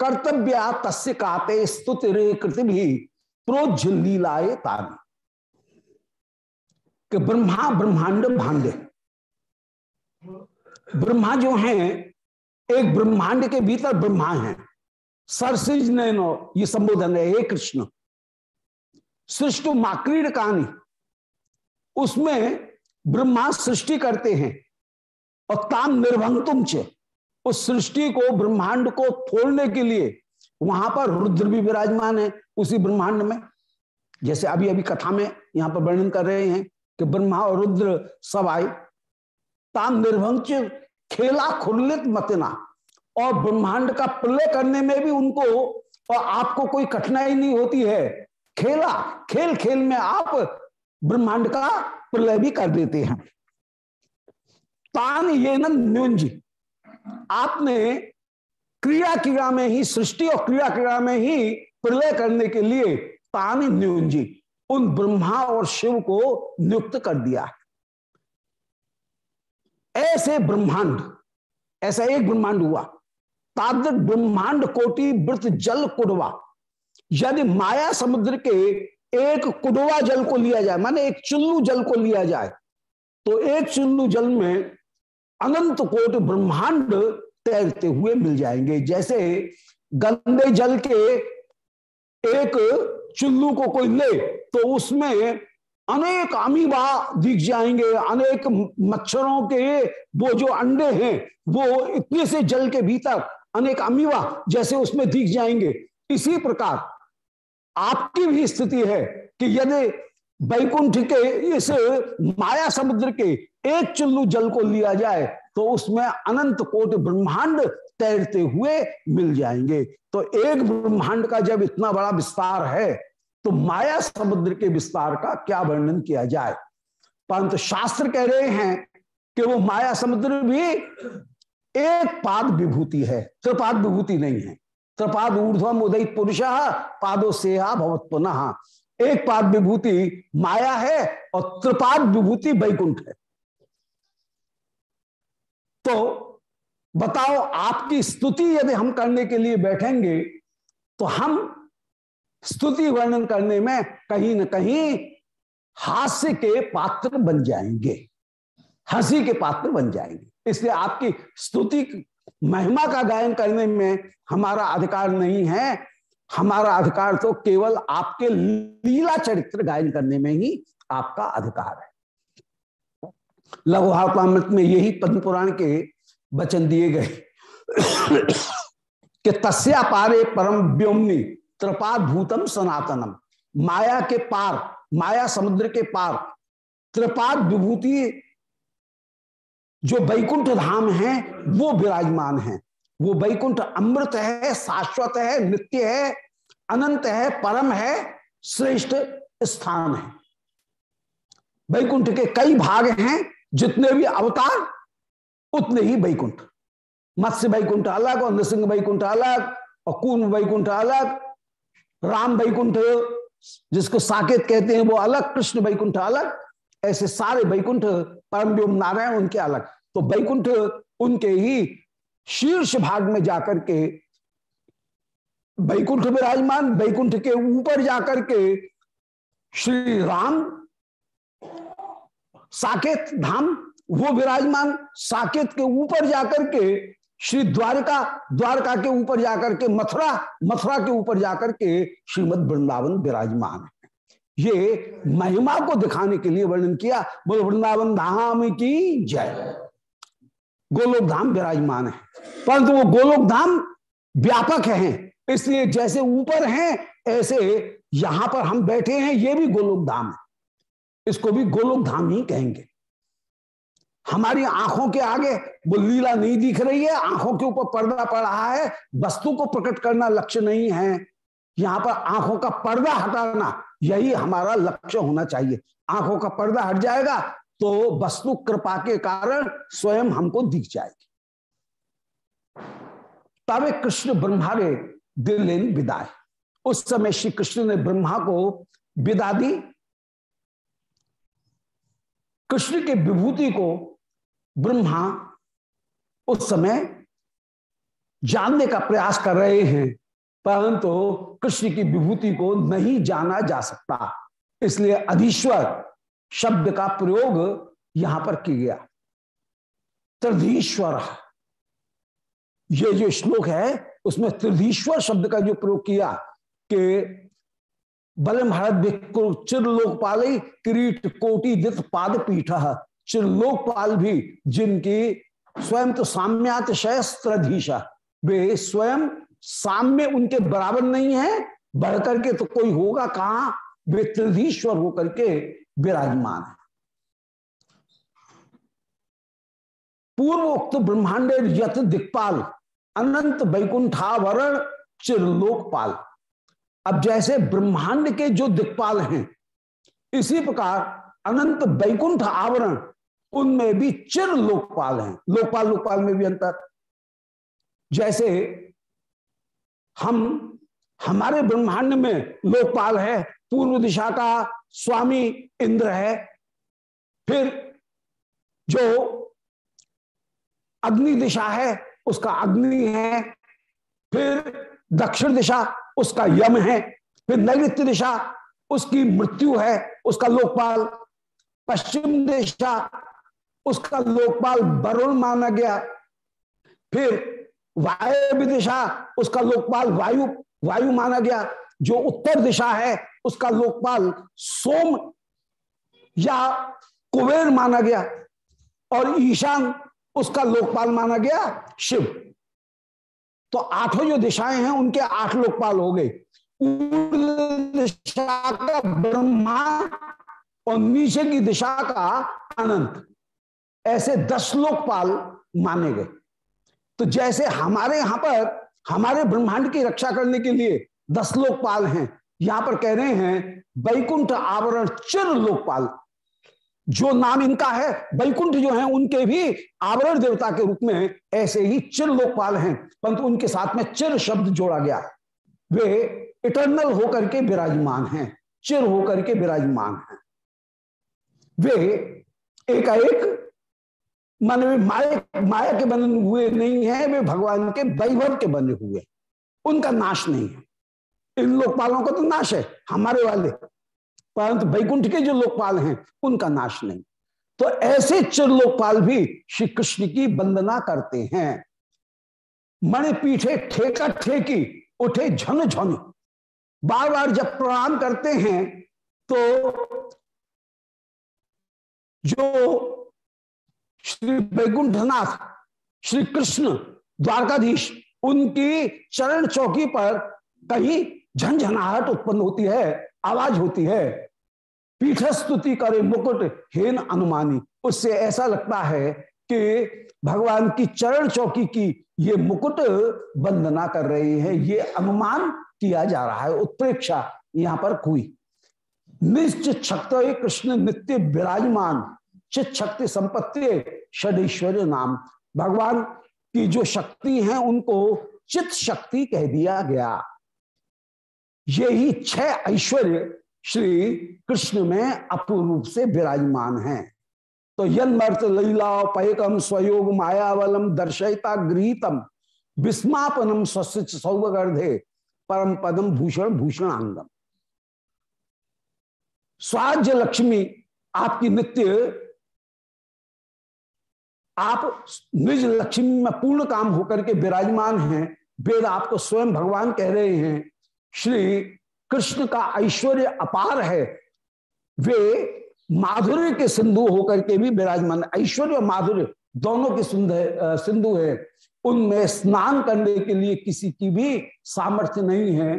कर्तव्य तस्य काते स्तुति रे प्रोज लीलाए तानी। कि ब्रह्मा ब्रह्मांड भांडे ब्रह्मा जो हैं एक ब्रह्मांड के भीतर ब्रह्मा है। सरसिज नैनो ये संबोधन है, हे कृष्ण। सृष्ट माक्रीड कहानी उसमें ब्रह्मा सृष्टि करते हैं और ताम निर्भंग तुम चे उस सृष्टि को, ब्रह्मांड को फोड़ने के लिए वहाँ पर रुद्र भी विराजमान है उसी ब्रह्मांड में। जैसे अभी अभी कथा में यहाँ पर वर्णन कर रहे हैं कि ब्रह्मा और रुद्र सब आए। ताम निर्भंच खेला खुरलित मतना और ब्रह्मांड का प्रलय करने में भी उनको और आपको कोई कठिनाई नहीं होती है। खेला, खेल खेल में आप ब्रह्मांड का प्रलय भी कर देते हैं। तान ये न्यूंज आपने क्रिया क्रिया में ही, सृष्टि और क्रिया क्रिया में ही प्रलय करने के लिए तान न्यूंजी उन ब्रह्मा और शिव को नियुक्त कर दिया। है ऐसे ब्रह्मांड, ऐसा एक ब्रह्मांड हुआ। ताद ब्रह्मांड कोटि वृत जल कुडवा। यदि माया समुद्र के एक कुडवा जल को लिया जाए, माने एक चुल्लू जल को लिया जाए तो एक चुल्लू जल में अनंत कोट ब्रह्मांड तैरते हुए मिल जाएँगे। जैसे गंदे जल के एक चुल्लू को कोई ले तो उसमें अनेक अमीबा दिख जाएँगे, अनेक मच्छरों के वो जो अंडे हैं, वो इतने से जल के भीतर अनेक अमीबा जैसे उसमें दिख जाएँगे। इसी प्रकार आपकी भी स्थिति है कि यदि बैकुंठ के इस माया समुद्र के एक चुल्लू जल को लिया जाए तो उसमें अनंत कोट ब्रह्मांड तैरते हुए मिल जाएँगे। तो एक ब्रह्मांड का जब इतना बड़ा विस्तार है तो माया समुद्र के विस्तार का क्या वर्णन किया जाए? परंतु शास्त्र कह रहे हैं कि वो माया समुद्र भी एक पाद विभूति है, त्रिपाद विभूति नहीं है। त्रिपाद ऊर्धम उदय पुरुष, पादो सेहा भवत पुनः। एक पाद विभूति माया है और त्रिपाद विभूति वैकुंठ है। तो बताओ, आपकी स्तुति यदि हम करने के लिए बैठेंगे तो हम स्तुति वर्णन करने में कहीं ना कहीं हास्य के पात्र बन जाएँगे, हँसी के पात्र बन जाएँगे। इसलिए आपकी स्तुति, महिमा का गायन करने में हमारा अधिकार नहीं है। हमारा अधिकार तो केवल आपके लीला चरित्र गायन करने में ही आपका अधिकार है। लघुहात्मामृत में यही पद्म पुराण के वचन दिए गए कि तस्या पारे परम व्योमनी त्रिपाद भूतम सनातनम। माया के पार, माया समुद्र के पार त्रिपाद विभूति जो वैकुंठ धाम है, वो विराजमान है। वो वैकुंठ अमृत है, शाश्वत है, नित्य है, अनंत है, परम है, श्रेष्ठ स्थान है। वैकुंठ के कई भाग हैं, जितने भी अवतार, उतने ही वैकुंठ। मत्स्य वैकुंठ अलग और नृसिंह वैकुंठ अलग और कूर्म वैकुंठ अलग राम वैकुंठ जिसको साकेत कहते हैं वो अलग, कृष्ण वैकुंठ अलग, ऐसे सारे वैकुंठ परम व्योम नारायण उनके अलग। तो वैकुंठ उनके ही शीर्ष भाग में जाकर के वैकुंठ विराजमान, वैकुंठ के ऊपर जाकर के श्री राम साकेत धाम, वो विराजमान साकेत के ऊपर जाकर के श्री द्वारका द्वारका के ऊपर जाकर के मथुरा मथुरा के ऊपर जाकर के श्रीमद वृंदावन विराजमान है। ये महिमा को दिखाने के लिए वर्णन किया, बोलो, वृंदावन धाम की जय। गोलोक धाम विराजमान है। परंतु वो गोलोक धाम व्यापक है, इसलिए जैसे ऊपर हैं, ऐसे यहाँ पर हम बैठे हैं, ये भी गोलोक धाम है। इसको भी गोलोक धाम ही कहेंगे। हमारी आँखों के आगे वो लीला नहीं दिख रही है, आँखों के ऊपर पर्दा पड़ रहा है, वस्तु को प्रकट करना लक्ष्य नहीं है। यहाँ पर आँखों का पर्दा हटाना, यही हमारा लक्ष्य होना चाहिए। आँखों का पर्दा हट जाएगा तो वस्तु कृपा के कारण स्वयं हमको दिख जाएगी। तब कृष्ण ब्रह्मा रे दिल लेन विदाए उस समय श्री कृष्ण ने ब्रह्मा को विदा दी। कृष्ण के विभूति को ब्रह्मा उस समय जानने का प्रयास कर रहे हैं, परंतु तो कृष्ण की विभूति को नहीं जाना जा सकता। इसलिए अधीश्वर शब्द का प्रयोग यहाँ पर किया गया। त्रिधीश्वर। ये जो श्लोक है, उसमें त्रिधीश्वर शब्द का जो प्रयोग किया कि बल भारत चिर लोकपाल किरीट कोटि दित पाद पीठ। चिरलोकपाल भी जिनकी स्वयं तो साम्यात शस्त्रधीश वे स्वयं साम्य उनके बराबर नहीं है, बढ़कर के तो कोई होगा कहा? वे त्रिधीश्वर होकर के विराजमान है। पूर्वोक्त ब्रह्मांड यथ दिक्पाल, अनंत वैकुंठावरण चिरलोकपाल अब जैसे ब्रह्मांड के जो दिक्पाल हैं, इसी प्रकार अनंत वैकुंठ आवरण उनमें भी चिर लोकपाल हैं। लोकपाल लोकपाल में भी अंतर। जैसे हम, हमारे ब्रह्मांड में लोकपाल है, पूर्व दिशा का स्वामी इंद्र है, फिर जो अग्नि दिशा है, उसका अग्नि है, फिर दक्षिण दिशा, उसका यम है, फिर नैत्य दिशा, उसकी मृत्यु है, उसका लोकपाल, पश्चिम दिशा उसका लोकपाल वरुण माना गया। फिर वायु दिशा, उसका लोकपाल वायु वायु माना गया। जो उत्तर दिशा है, उसका लोकपाल सोम या कुबेर माना गया। और ईशान, उसका लोकपाल माना गया शिव। तो आठों जो दिशाएँ हैं, उनके आठ लोकपाल हो गए। दिशा का ब्रह्मा और नीचे की दिशा का अनंत। ऐसे दस लोकपाल माने गए। तो जैसे हमारे यहाँ पर, हमारे ब्रह्मांड की रक्षा करने के लिए दस लोकपाल हैं, यहाँ पर कह रहे हैं, बैकुंठ आवरण चिर लोकपाल जो नाम इनका है, बैकुंठ जो है, उनके भी आवरण देवता के रूप में ऐसे ही चिर लोकपाल हैं, परंतु उनके साथ में चिर शब्द जोड़ा गया वे इटर्नल होकर के विराजमान हैं, चिर होकर के विराजमान हैं। वे एकाएक मान वे माया माया के बने हुए नहीं है, वे भगवान के वैभव के बने हुए उनका नाश नहीं है। इन लोकपालों का तो नाश है, हमारे वाले। परंतु वैकुंठ के जो लोकपाल हैं, उनका नाश नहीं। तो ऐसे चिर लोकपाल भी श्री कृष्ण की वंदना करते हैं। मणि पीठे ठेका ठेकी, उठे झन झन। बार बार जब प्रणाम करते हैं तो जो श्री वैकुंठनाथ श्री कृष्ण द्वारकाधीश, उनकी चरण चौकी पर कहीं झंझनाहट उत्पन्न होती है, आवाज़ होती है। पीठ स्तुति करे मुकुट हेन अनुमानी। उससे ऐसा लगता है कि भगवान की चरण चौकी की ये मुकुट वंदना कर रहे हैं। ये अनुमान किया जा रहा है, उत्प्रेक्षा यहाँ पर हुई। निश्चित शक्त, कृष्ण नित्य विराजमान। चित शक्ति संपत्ति षडैश्वर्य नाम। भगवान की जो शक्ति है, उनको चित शक्ति कह दिया गया। ये ही छह ऐश्वर्य श्री कृष्ण में अपूर्ण रूप से विराजमान हैं। तो यन्मर्त लीला पैकम स्वयोग मायावलम दर्शयता गृहितम विस्मापनम स्वस्थ सौगर्धे परम पदम भूषण भूषण अंगम स्वाज्य लक्ष्मी आपकी नित्य आप निज लक्ष्मी में पूर्ण काम होकर के विराजमान हैं, वेद आपको स्वयं भगवान कह रहे हैं, श्री कृष्ण का ऐश्वर्य अपार है। वे माधुर्य के सिंधु होकर के भी विराजमान ऐश्वर्य और माधुर्य दोनों के सिंधु है। उनमें स्नान करने के लिए किसी की भी सामर्थ्य नहीं है।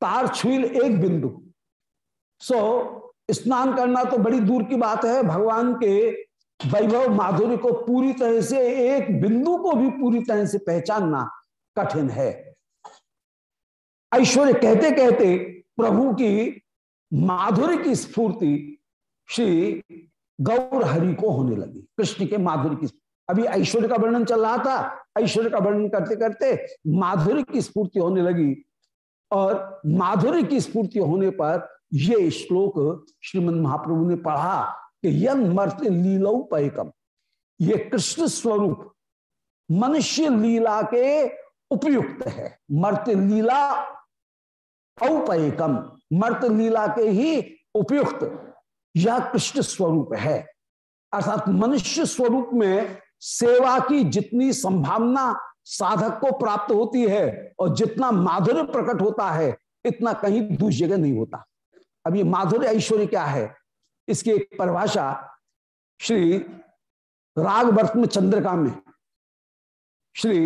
तार छुईल एक बिंदु। सो, स्नान करना तो बड़ी दूर की बात है। भगवान के वैभव माधुर्य को पूरी तरह से, एक बिंदु को भी पूरी तरह से पहचानना कठिन है। ऐश्वर्य कहते कहते प्रभु की माधुर्य की स्फूर्ति श्री गौर हरि को होने लगी। कृष्ण के माधुर्य की अभी ऐश्वर्य का वर्णन चल रहा था। ऐश्वर्य का वर्णन करते करते माधुर्य की स्फूर्ति होने लगी और माधुर्य की स्फूर्ति होने पर यह श्लोक श्रीमद महाप्रभु ने पढ़ा। कि यन मर्त लीलो पैकम। ये कृष्ण स्वरूप मनुष्य लीला के उपयुक्त है। मर्त लीला औपयकम मर्त लीला के ही उपयुक्त यह कृष्ण स्वरूप है। अर्थात मनुष्य स्वरूप में सेवा की जितनी संभावना साधक को प्राप्त होती है और जितना माधुर्य प्रकट होता है, इतना कहीं दूसरी जगह नहीं होता। अब ये माधुर्य ऐश्वर्य क्या है? इसकी एक परिभाषा श्री राग में चंद्रका में श्री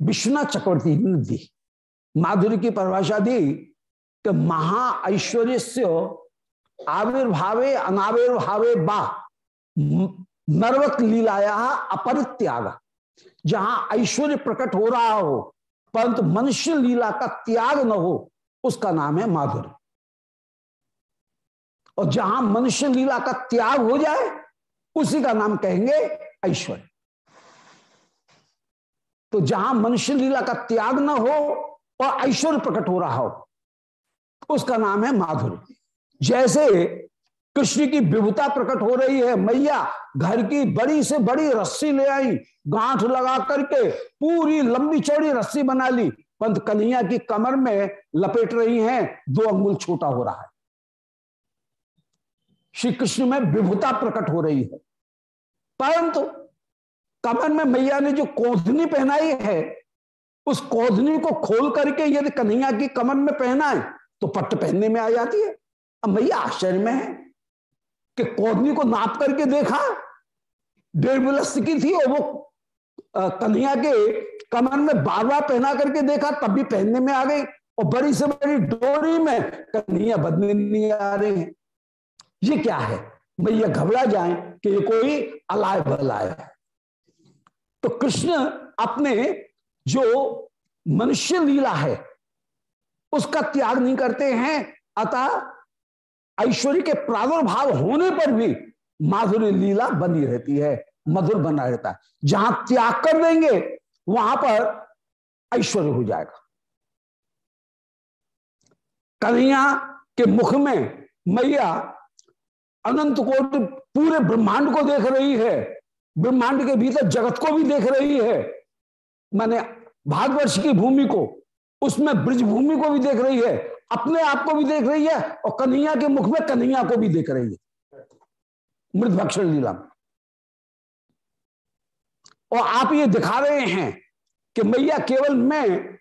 विश्वनाथ चक्रवर्ती ने दी। माधुरी की परिभाषा दी कि महा ऐश्वर्य से आविर्भावे, अनाविर्भावे बा नर्वक लीलाया अपरित्याग, जहाँ ऐश्वर्य प्रकट हो रहा हो, परंतु मनुष्य लीला का त्याग न हो, उसका नाम है माधुर्य और जहाँ मनुष्य लीला का त्याग हो जाए, उसी का नाम कहेंगे ऐश्वर्य। तो जहाँ मनुष्य लीला का त्याग न हो और ऐश्वर्य प्रकट हो रहा हो, उसका नाम है माधुर्य जैसे कृष्ण की विभुता प्रकट हो रही है, मैया घर की बड़ी से बड़ी रस्सी ले आई, गांठ लगा करके पूरी लंबी चौड़ी रस्सी बना ली, पंत कन्हैया की कमर में लपेट रही हैं, दो अंगुल छोटा हो रहा है। श्री कृष्ण में विभुता प्रकट हो रही है। परंतु कमर में मैया ने जो कोधनी पहनाई है, उस कोधनी को खोल करके यदि कन्हैया की कमर में पहनाए तो पट्ट पहनने में आ जाती है। अब मैया आश्चर्य में है कि कोधनी को नाप करके देखा डेढ़ बिलस्त की थी और वो कन्हैया के कमर में बार बार पहना करके देखा, तब भी पहनने में आ गई। और बड़ी से बड़ी डोरी में कन्हैया बदने नहीं आ रही हैं। ये क्या है? भैया घबरा जाए कि ये कोई अलाय बलाय है। तो कृष्ण अपने जो मनुष्य लीला है, उसका त्याग नहीं करते हैं, अतः ऐश्वर्य के प्रादुर्भाव होने पर भी माधुरी लीला बनी रहती है, मधुर बना रहता है। जहाँ त्याग कर देंगे, वहाँ पर ऐश्वर्य हो जाएगा। कन्हैया के मुख में मैया अनंत कोट पूरे ब्रह्मांड को देख रही है। ब्रह्मांड के भीतर जगत को भी देख रही है। माने भारतवर्ष की भूमि को, उसमें ब्रज भूमि को भी देख रही है, अपने आप को भी देख रही है और कन्हैया के मुख में कन्हैया को भी देख रही है। मृत भक्षण लीला में। और आप ये दिखा रहे हैं कि मैया केवल मैं,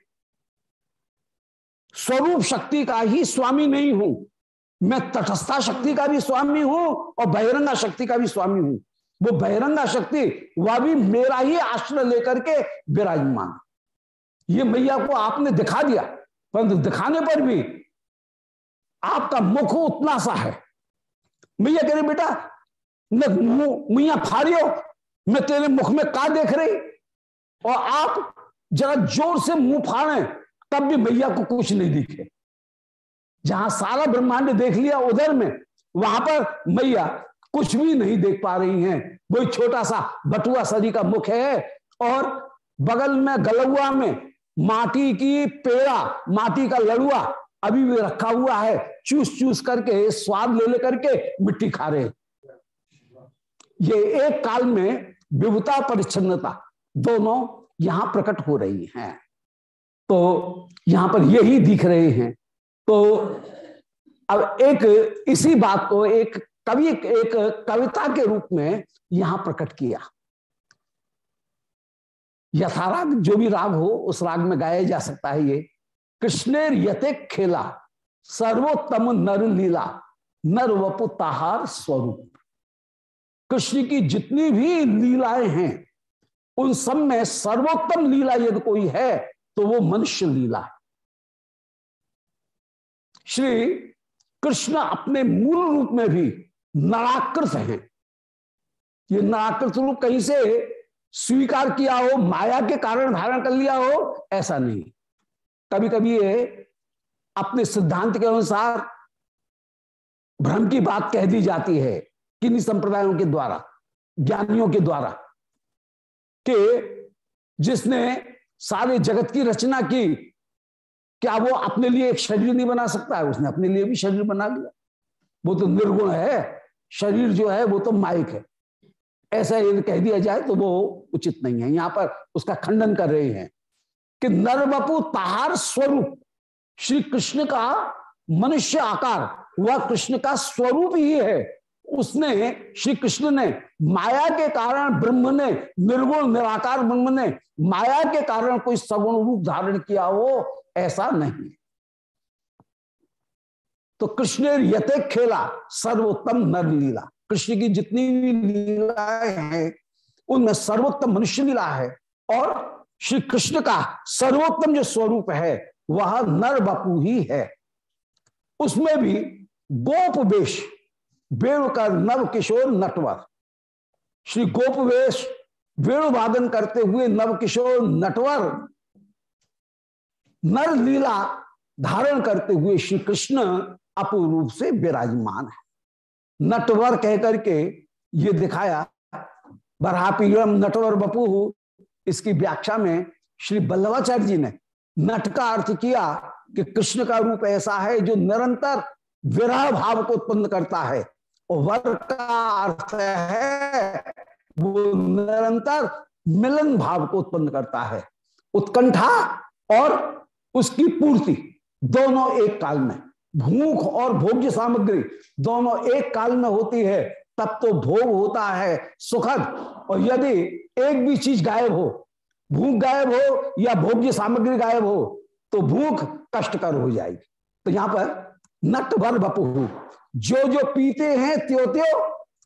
स्वरूप शक्ति का ही स्वामी नहीं हूँ। मैं तटस्था शक्ति का भी स्वामी हूँ और बहिरंगा शक्ति का भी स्वामी हूँ। वो बहिरंगा शक्ति, वह भी मेरा ही आश्रय लेकर के विराजमान। ये मैया को आपने दिखा दिया, परंतु दिखाने पर भी आपका मुख उतना सा है। मैया कह रही, बेटा मैया फाड़ियो मैं तेरे मुख में का देख रही? और आप जरा ज़ोर से मुँह फाड़े, तब भी मैया को कुछ नहीं दिखे। जहाँ सारा ब्रह्मांड देख लिया उधर में, वहाँ पर मैया कुछ भी नहीं देख पा रही हैं। वही छोटा सा बटुआ सरी का मुख है और बगल में गलुआ में माटी की पेड़ा, माटी का लड़ुआ अभी भी रखा हुआ है। चूस चूस करके, स्वाद ले लेकर के मिट्टी खा रहे ये एक काल में विभुता परिच्छनता दोनों यहाँ प्रकट हो रही हैं। तो यहाँ पर यही दिख रहे हैं तो अब एक इसी बात को एक कवि, एक कविता के रूप में यहाँ प्रकट किया। यथाराग जो भी राग हो, उस राग में गाया जा सकता है ये। कृष्णेर यते खेला, सर्वोत्तम नर लीला, नर वपु ताहार स्वरूप। कृष्ण की जितनी भी लीलाएँ हैं, उन सब में सर्वोत्तम लीला यदि कोई है तो वो मनुष्य लीला है। श्री कृष्ण अपने मूल रूप में भी नराकृत हैं। ये नराकृत रूप कहीं से स्वीकार किया हो, माया के कारण धारण कर लिया हो, ऐसा नहीं। कभी कभी ये अपने सिद्धांत के अनुसार भ्रम की बात कह दी जाती है किन्हीं संप्रदायों के द्वारा, ज्ञानियों के द्वारा, कि जिसने सारे जगत की रचना की क्या वो अपने लिए एक शरीर नहीं बना सकता है? उसने अपने लिए भी शरीर बना लिया। वो तो निर्गुण है। शरीर जो है, वो तो माइक है। ऐसा यदि कह दिया जाए तो वो उचित नहीं है। यहाँ पर उसका खंडन कर रहे हैं कि नरबपु ताहार स्वरूप। श्री कृष्ण का मनुष्य आकार, वह कृष्ण का स्वरूप ही है। उसने, श्री कृष्ण ने माया के कारण ब्रह्म ने निर्गुण, निराकार ब्रह्म ने माया के कारण कोई सगुण रूप धारण किया हो ऐसा नहीं। तो कृष्ण यते खेला, सर्वोत्तम नर लीला। कृष्ण की जितनी भी लीलाएँ हैं, उनमें सर्वोत्तम मनुष्य लीला है और श्री कृष्ण का सर्वोत्तम जो स्वरूप है, वह नर बपू ही है। उसमें भी गोप वेश नव किशोर नटवर। श्री गोप वेश वेणु वादन करते हुए नव किशोर नटवर नर लीला धारण करते हुए श्री कृष्ण अपूर्व रूप से विराजमान है। नटवर कहकर के ये दिखाया बरहापीरम नटवर बपू इसकी व्याख्या में श्री बल्लभाचार्य जी ने नट का अर्थ किया कि कृष्ण का रूप ऐसा है जो निरंतर विरह भाव को उत्पन्न करता है। और वर का अर्थ है, वो निरंतर मिलन भाव को उत्पन्न करता है। उत्कंठा और उसकी पूर्ति दोनों एक काल में। भूख और भोग्य सामग्री दोनों एक काल में होती है, तब तो भोग होता है सुखद। और यदि एक भी चीज़ गायब हो, भूख गायब हो या भोग्य सामग्री गायब हो तो भूख कष्टकर हो जाएगी। तो यहाँ पर नट भर बपू। जो जो पीते हैं त्यो त्यो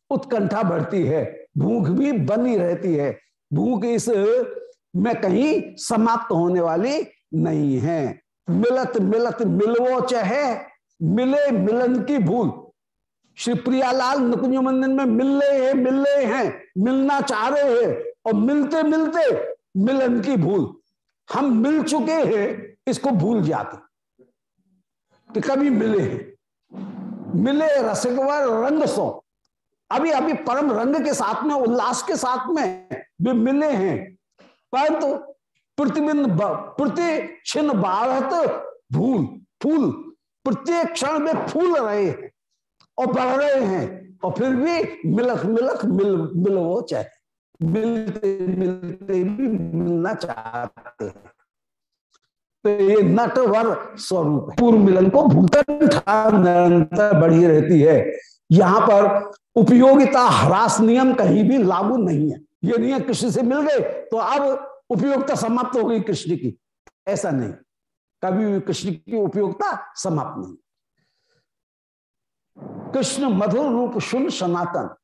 उत्कंठा बढ़ती है, भूख भी बनी रहती है। भूख इस में कहीं समाप्त होने वाली नहीं है। मिलत मिलत मिलवो चाहे, मिले मिलन की भूल। श्री प्रियालाल नकुंज मंदिर में मिल रहे हैं, मिल रहे हैं, मिलना चाह रहे हैं, और मिलते मिलते मिलन की भूल। हम मिल चुके हैं, इसको भूल जाते। कि कभी मिले हैं। मिले रसिकवर रंग सो। अभी अभी परम रंग के साथ में, उल्लास के साथ में वे मिले हैं। परंतु तो प्रतिबिंब प्रति छिन्न बाढ़त भूल, फूल। प्रत्येक क्षण में फूल रहे हैं और बढ़ रहे हैं और फिर भी मिलक मिलक मिल मिल वो चाहे। मिलते मिलते भी मिलना चाहते हैं। तो ये नटवर स्वरूप पूर्व मिलन को भूतन निरंतर बढ़ी रहती है। यहाँ पर उपयोगिता ह्रास नियम कहीं भी लागू नहीं है। ये है कृष्ण से मिल गए तो अब उपयोगिता समाप्त हो गई कृष्ण की। ऐसा नहीं। कभी भी कृष्ण की उपयोगिता समाप्त नहीं। कृष्ण मधुर रूप शुन सनातन।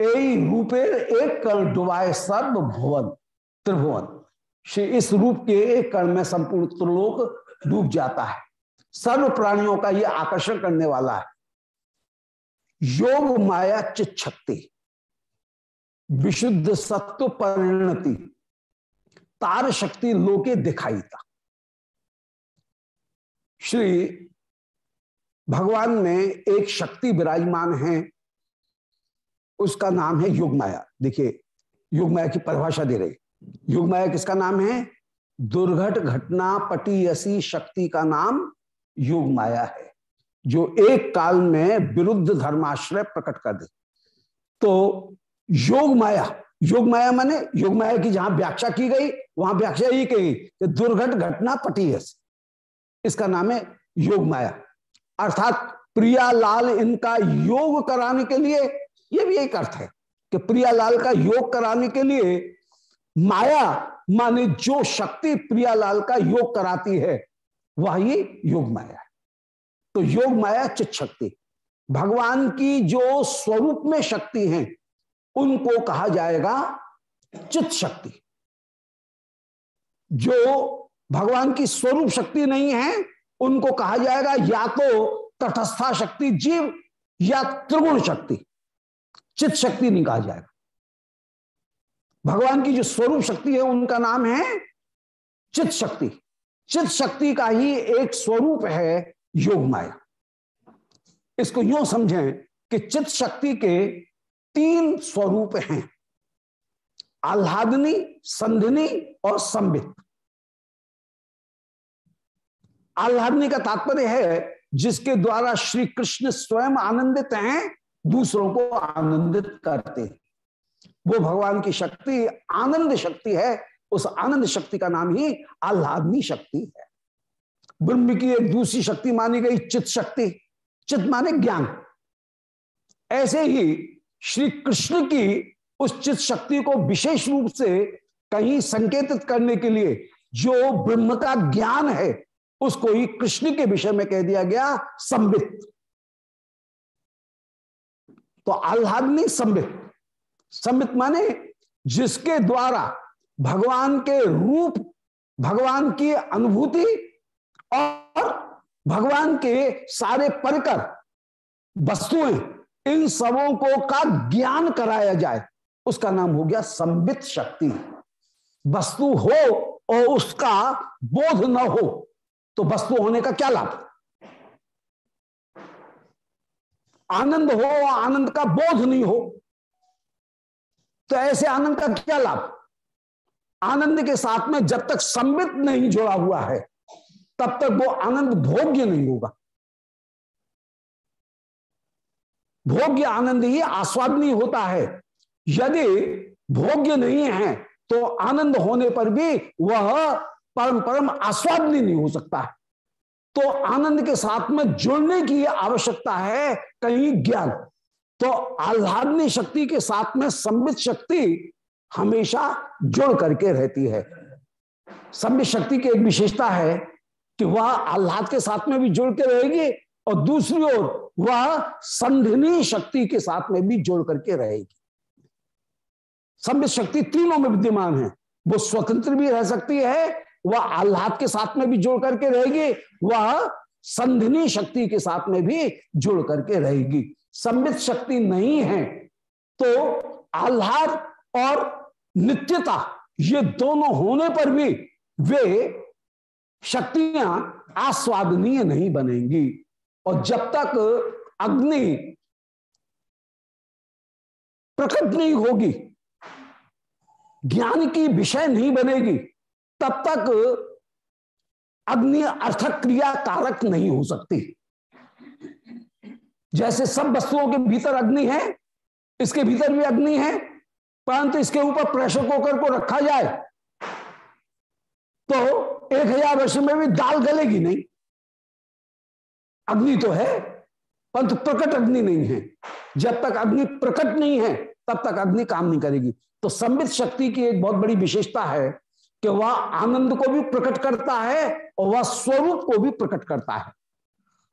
ए रूपेर एक कर्ण डुबाए सर्व भुवन, त्रिभुवन। श्री इस रूप के एक कर्ण में संपूर्ण त्रिलोक डूब जाता है। सर्व प्राणियों का यह आकर्षण करने वाला है। योग माया चित शक्ति। विशुद्ध सत्व परिणति। तार शक्ति लोके दिखाई था श्री भगवान में एक शक्ति विराजमान है, उसका नाम है युग माया देखिए युग माया की परिभाषा दे रही। युग माया किसका नाम है? दुर्घट घटना पटीयसी शक्ति का नाम युग माया है, जो एक काल में विरुद्ध धर्माश्रय प्रकट कर दे। तो योग माया योग माया माने, योग माया की जहाँ व्याख्या की गई, वहाँ व्याख्या ही कही कि दुर्घट घटना पटीयसी। इसका नाम है योग माया। अर्थात प्रियालाल इनका योग कराने के लिए यह भी एक अर्थ है कि प्रियालाल का योग कराने के लिए माया माने जो शक्ति प्रिया लाल का योग कराती है, वह ही योग माया है। तो योग माया चित शक्ति। भगवान की जो स्वरूप में शक्ति है उनको कहा जाएगा चित शक्ति। जो भगवान की स्वरूप शक्ति नहीं है, उनको कहा जाएगा या तो तटस्था शक्ति जीव या त्रिगुण शक्ति। चित शक्ति नहीं कहा जाएगा। भगवान की जो स्वरूप शक्ति है, उनका नाम है चित शक्ति। चित शक्ति का ही एक स्वरूप है योग माया। इसको यूँ समझें कि चित शक्ति के तीन स्वरूप हैं। आह्लादनी, संधिनी और संबित आह्लादनी का तात्पर्य है, जिसके द्वारा श्री कृष्ण स्वयं आनंदित हैं, दूसरों को आनंदित करते हैं। वो भगवान की शक्ति, आनंद शक्ति है, उस आनंद शक्ति का नाम ही आह्लादनी शक्ति है। ब्रह्म की एक दूसरी शक्ति मानी गई चित शक्ति। चित माने ज्ञान। ऐसे ही श्री कृष्ण की उस चित शक्ति को विशेष रूप से कहीं संकेतित करने के लिए जो ब्रह्म का ज्ञान है, उसको ही कृष्ण के विषय में कह दिया गया संबित तो आह्लादनी संबित संबित माने जिसके द्वारा भगवान के रूप, भगवान की अनुभूति और भगवान के सारे परिकर वस्तुएँ इन सबों को का ज्ञान कराया जाए, उसका नाम हो गया संबित शक्ति। वस्तु हो और उसका बोध न हो तो वस्तु होने का क्या लाभ? आनंद हो और आनंद का बोध नहीं हो तो ऐसे आनंद का क्या लाभ? आनंद के साथ में जब तक संबित नहीं जुड़ा हुआ है, तब तक वो आनंद भोग्य नहीं होगा। भोग्य आनंद ही आस्वादनीय होता है। यदि भोग्य नहीं है तो आनंद होने पर भी वह परम परम आस्वादनीय नहीं हो सकता तो आनंद के साथ में जुड़ने की आवश्यकता है कहीं ज्ञान। तो आह्लादनी शक्ति के साथ में संबित शक्ति हमेशा जुड़ करके रहती है। संबित शक्ति की एक विशेषता है कि वह आह्लाद के साथ में भी जुड़ के रहेगी और दूसरी ओर वह संधिनी शक्ति के साथ में भी जोड़ करके रहेगी। संबित शक्ति तीनों में विद्यमान है। वो स्वतंत्र भी रह सकती है, वह आह्लाद के साथ में भी जोड़ करके रहेगी, वह संधिनी शक्ति के साथ में भी जुड़ करके रहेगी। संबित शक्ति नहीं है तो आह्लाद और नित्यता ये दोनों होने पर भी वे शक्तियाँ आस्वादनीय नहीं बनेंगी। और जब तक अग्नि प्रकट नहीं होगी, ज्ञान की विषय नहीं बनेगी, तब तक अग्नि अर्थक क्रिया कारक नहीं हो सकती। जैसे सब वस्तुओं के भीतर अग्नि है, इसके भीतर भी अग्नि है, परंतु इसके ऊपर प्रेशर कुकर को रखा जाए तो एक हज़ार वर्ष में भी दाल गलेगी नहीं। अग्नि तो है, परंतु प्रकट अग्नि नहीं है। जब तक अग्नि प्रकट नहीं है, तब तक अग्नि काम नहीं करेगी। तो संबित शक्ति की एक बहुत बड़ी विशेषता है कि वह आनंद को भी प्रकट करता है और वह स्वरूप को भी प्रकट करता है।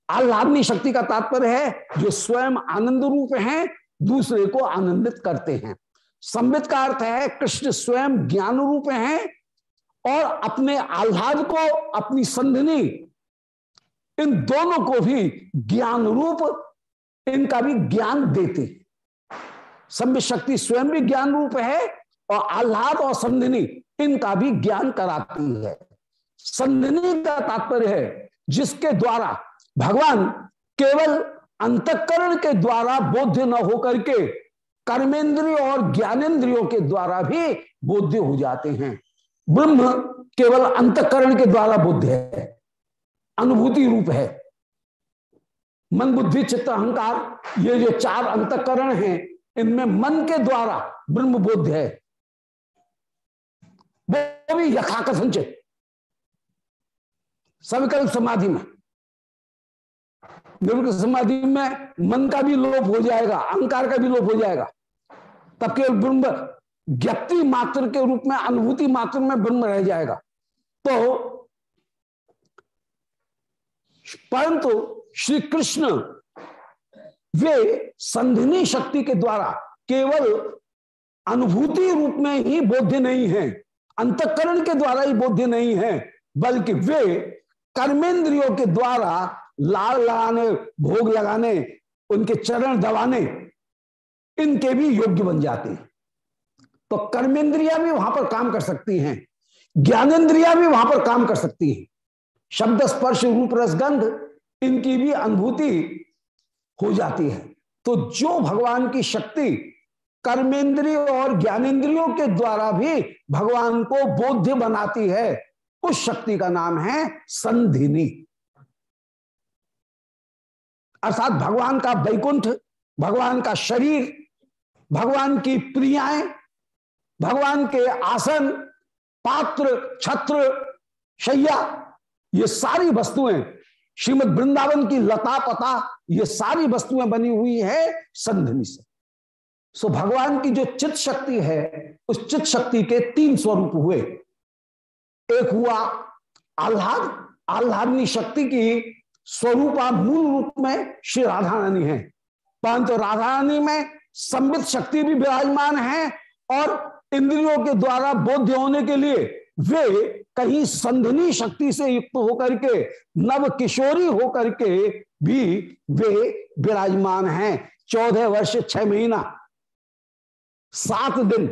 आह्लादनी शक्ति का तात्पर्य है जो स्वयं आनंद रूप है, दूसरे को आनंदित करते हैं। संबित का अर्थ है, कृष्ण स्वयं ज्ञान रूप है और अपने आह्लाद को, अपनी संधनी इन दोनों को भी ज्ञान रूप इनका भी ज्ञान देते। संबित शक्ति स्वयं भी ज्ञान रूप है और आह्लाद और संधिनी इनका भी ज्ञान कराती है। संधिनी का तात्पर्य है जिसके द्वारा भगवान केवल अंतकरण के द्वारा बोध न होकर के कर्मेंद्रिय और ज्ञानेन्द्रियों के द्वारा भी बोध्य हो जाते हैं। ब्रह्म केवल अंतकरण के द्वारा बुद्ध है। अनुभूति रूप है। मन, बुद्धि, चित्त, अहंकार, ये जो चार अंतकरण हैं। इनमें मन के द्वारा ब्रह्म बोध है। वो भी यथाकथनचित सविकल्प समाधि में। निर्विकल्प समाधि में मन का भी लोप हो जाएगा, अहंकार का भी लोप हो जाएगा। तब केवल ब्रह्म ज्ञप्ति मात्र के रूप में, अनुभूति मात्र में ब्रह्म रह जाएगा। तो परंतु श्री कृष्ण, वे संधिनी शक्ति के द्वारा केवल अनुभूति रूप में ही बोध्य नहीं है, अंतकरण के द्वारा ही बोध्य नहीं है, बल्कि वे कर्मेंद्रियों के द्वारा लाल लगाने, भोग लगाने, उनके चरण दबाने, इनके भी योग्य बन जाते हैं। तो कर्मेंद्रिया भी वहाँ पर काम कर सकती हैं ज्ञानेन्द्रिया भी वहाँ पर काम कर सकती हैं। शब्द स्पर्श रूप रसगंध, इनकी भी अनुभूति हो जाती है। तो जो भगवान की शक्ति कर्मेंद्रिय और ज्ञानेन्द्रियों के द्वारा भी भगवान को बोध्य बनाती है, उस शक्ति का नाम है संधिनी। अर्थात भगवान का वैकुंठ, भगवान का शरीर, भगवान की प्रियाएँ, भगवान के आसन, पात्र, छत्र, शैया ये सारी वस्तुएँ, श्रीमद वृंदावन की लता पता, ये सारी वस्तुएँ बनी हुई है संधनी से। सो भगवान की जो चित शक्ति है, उस चित शक्ति के तीन स्वरूप हुए। एक हुआ आह्लाद, आह्लादनी शक्ति की स्वरूपा मूल रूप में श्री राधा रानी है। परंतु राधा रानी में संबित शक्ति भी विराजमान है और इंद्रियों के द्वारा बोध्य होने के लिए वे कहीं संधनी शक्ति से युक्त होकर के, नव किशोरी होकर के भी वे विराजमान हैं। चौदह वर्ष, छह महीना, सात दिन,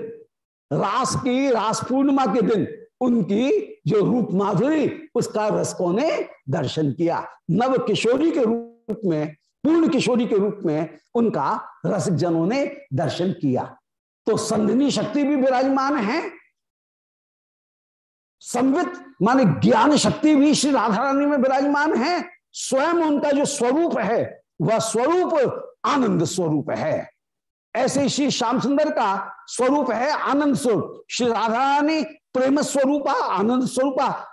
रास की रास पूर्णिमा के दिन उनकी जो रूप माधुरी, उसका रसकों ने दर्शन किया। नव किशोरी के रूप में, पूर्ण किशोरी के रूप में उनका रसिक जनों ने दर्शन किया। तो संधनी शक्ति भी विराजमान है संवित, माने ज्ञान शक्ति भी श्री राधा रानी में विराजमान है। स्वयं उनका जो स्वरूप है, वह स्वरूप आनंद स्वरूप है। ऐसे श्री श्याम सुंदर का स्वरूप है आनंद स्वरूप। श्री राधा रानी प्रेम स्वरूपा, आनंद स्वरूपा,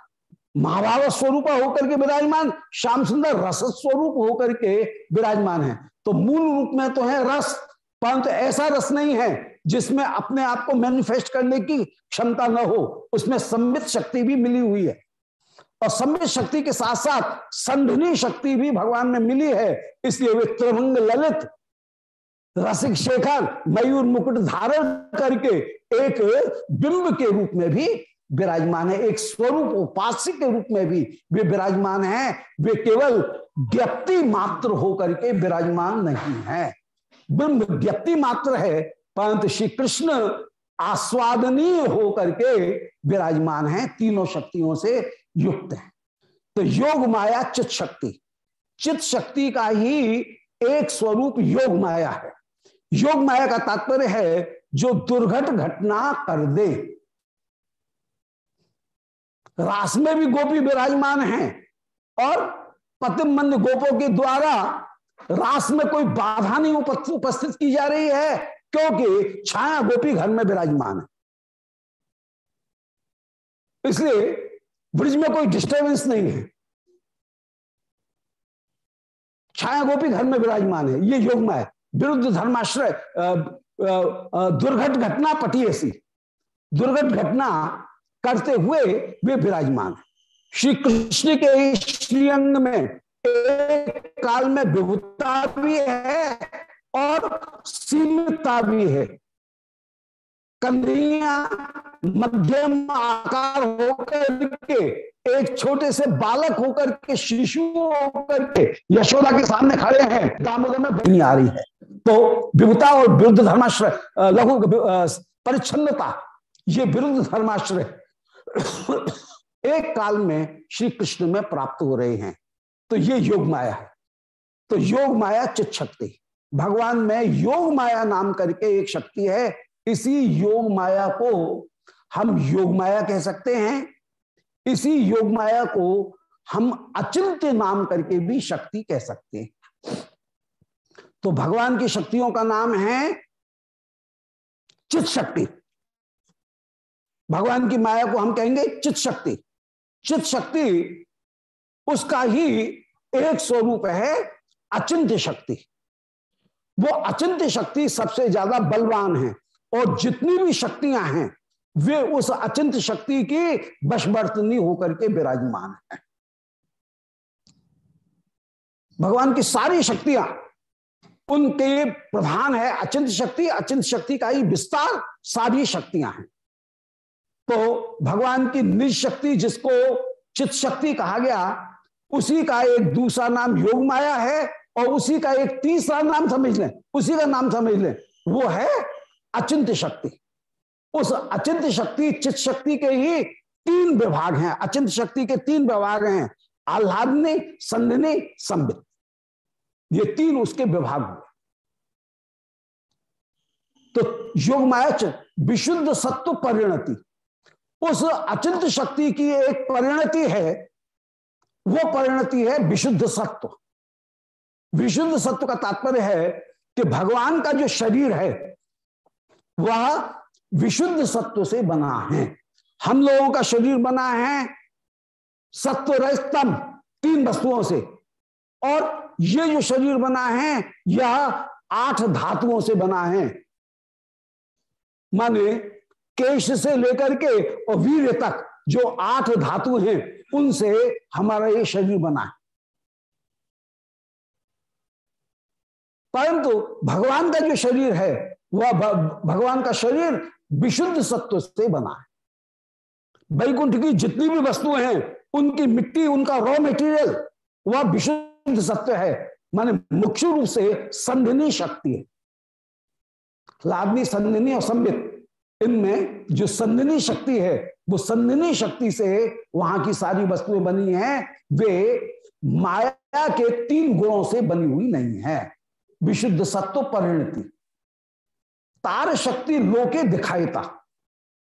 महाभाव स्वरूप होकर के विराजमान श्याम सुंदर रस स्वरूप होकर के विराजमान है। तो मूल रूप में तो है रस, परंतु तो ऐसा रस नहीं है जिसमें अपने आप को मैनिफेस्ट करने की क्षमता न हो, उसमें संबित शक्ति भी मिली हुई है। और संबित शक्ति के साथ साथ संधनी शक्ति भी भगवान में मिली है, इसलिए वे त्रिभंग ललित, रसिक शेखर, मयूर मुकुट धारण करके एक बिंब के रूप में भी विराजमान है, एक स्वरूप, उपास्य के रूप में भी वे विराजमान है। वे केवल ज्ञप्ति मात्र होकर के विराजमान नहीं है। बिंब व्यक्ति मात्र है परंतु श्री कृष्ण आस्वादनीय होकर के विराजमान है, तीनों शक्तियों से युक्त है। तो योग माया चित शक्ति। चित शक्ति का ही एक स्वरूप योग माया है। योग माया का तात्पर्य है, जो दुर्घट घटना कर दे। रास में भी गोपी विराजमान है और पतिमंद गोपों के द्वारा रास में कोई बाधा नहीं उपस्थित की जा रही है। क्योंकि छाया गोपी घर में विराजमान है। इसलिए ब्रिज में कोई डिस्टर्बेंस नहीं है। छाया गोपी घर में विराजमान है। ये योग है। विरुद्ध धर्माश्रय दुर्घट घटना पटी ऐसी। दुर्घट घटना करते हुए वे विराजमान है। श्री कृष्ण के श्रीअंग में एक काल में विभुता भी है। और सीमितता भी है। कन्हैया मध्यम आकार होकर के, एक छोटे से बालक होकर के, शिशु होकर के, यशोदा के सामने खड़े हैं, दामोदर में बनी आ रही है। तो विभुता और विरुद्ध धर्माश्रय लघु परिच्छन्नता, ये विरुद्ध धर्माश्रय एक काल में श्री कृष्ण में प्राप्त हो रहे हैं। तो ये योग माया है। तो योग माया चित शक्ति भगवान, में योग माया नाम करके एक शक्ति है। इसी योग माया को हम योग माया कह सकते हैं। इसी योग माया को हम अचिंत्य नाम करके भी शक्ति कह सकते हैं। तो भगवान की शक्तियों का नाम है चित शक्ति। भगवान की माया को हम कहेंगे चित शक्ति। चित शक्ति उसका ही एक स्वरूप है अचिंत्य शक्ति। वो अचिंत शक्ति सबसे ज़्यादा बलवान है और जितनी भी शक्तियाँ हैं, वे उस अचिंत शक्ति की बशबर्तनी होकर के विराजमान है। भगवान की सारी शक्तियाँ, उनके प्रधान है अचिंत शक्ति अचिंत शक्ति का ही विस्तार सारी शक्तियाँ हैं। तो भगवान की निज शक्ति जिसको चित शक्ति कहा गया, उसी का एक दूसरा नाम योग माया है और उसी का एक तीसरा नाम समझ लें, उसी का नाम समझ लें, वो है अचिंत शक्ति। उस अचिंत शक्ति चित शक्ति के ही तीन विभाग हैं। अचिंत शक्ति के तीन विभाग हैं, आह्लादने, संधने संबित ये तीन उसके विभाग हुए। तो योग माया विशुद्ध सत्व परिणति। उस अचिंत शक्ति की एक परिणति है, वो परिणति है विशुद्ध सत्व। विशुद्ध सत्व का तात्पर्य है कि भगवान का जो शरीर है, वह विशुद्ध सत्व से बना है। हम लोगों का शरीर बना है सत्व रजतम तीन वस्तुओं से। और ये जो शरीर बना है, यह आठ धातुओं से बना है। माने केश से लेकर के और वीर तक जो आठ धातु हैं, उनसे हमारा ये शरीर बना है। परंतु भगवान का जो शरीर है, वह भगवान का शरीर विशुद्ध सत्व से बना है। वैकुंठ की जितनी भी वस्तुएँ हैं, उनकी मिट्टी, उनका रॉ मेटीरियल वह विशुद्ध सत्व है। माने मुख्य रूप से संधिनी शक्ति है। लादनी संधिनी और संबित, इनमें जो संधिनी शक्ति है, वो संधिनी शक्ति से वहाँ की सारी वस्तुएँ बनी हैं। वे माया के तीन गुणों से बनी हुई नहीं है। विशुद्ध सत्व परिणति। तार शक्ति लोके दिखाईता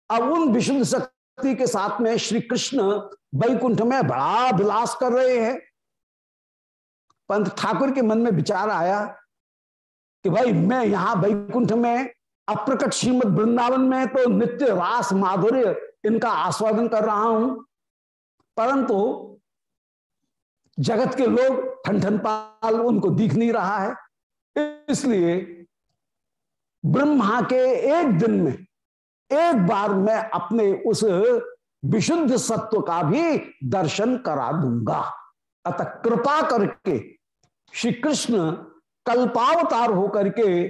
अब उन विशुद्ध शक्ति के साथ में श्री कृष्ण वैकुंठ में बड़ा विलास कर रहे हैं। पंत ठाकुर के मन में विचार आया कि भाई, मैं यहाँ वैकुंठ में, अप्रकट श्रीमद वृंदावन में तो नित्य रास माधुर्य इनका आस्वादन कर रहा हूँ। परंतु जगत के लोग ठन ठन पाल उनको दिख नहीं रहा है। इसलिए ब्रह्मा के एक दिन में, एक बार मैं अपने उस विशुद्ध सत्व का भी दर्शन करा दूँगा। अतः कृपा करके श्री कृष्ण कल्पावतार होकर के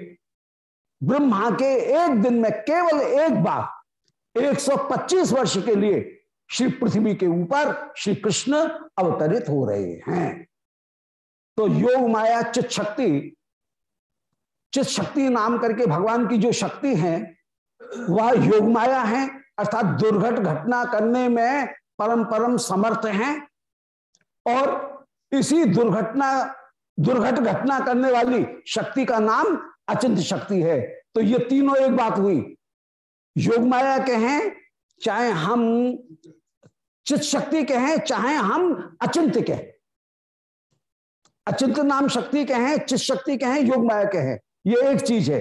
ब्रह्मा के एक दिन में केवल एक बार 125 वर्ष के लिए श्री पृथ्वी के ऊपर श्री कृष्ण अवतरित हो रहे हैं। तो योग माया चित शक्ति चित शक्ति नाम करके भगवान की जो शक्ति है, वह योग माया है, अर्थात दुर्घट घटना करने में परम परम समर्थ हैं और इसी दुर्घटना, दुर्घट घटना करने वाली शक्ति का नाम अचिंत शक्ति है। तो ये तीनों एक बात हुई। योग माया के हैं चाहे हम चित शक्ति के हैं चाहे हम अचिंत के अचिंत नाम शक्ति के हैं चित शक्ति के हैं योग माया के हैं ये एक चीज़ है।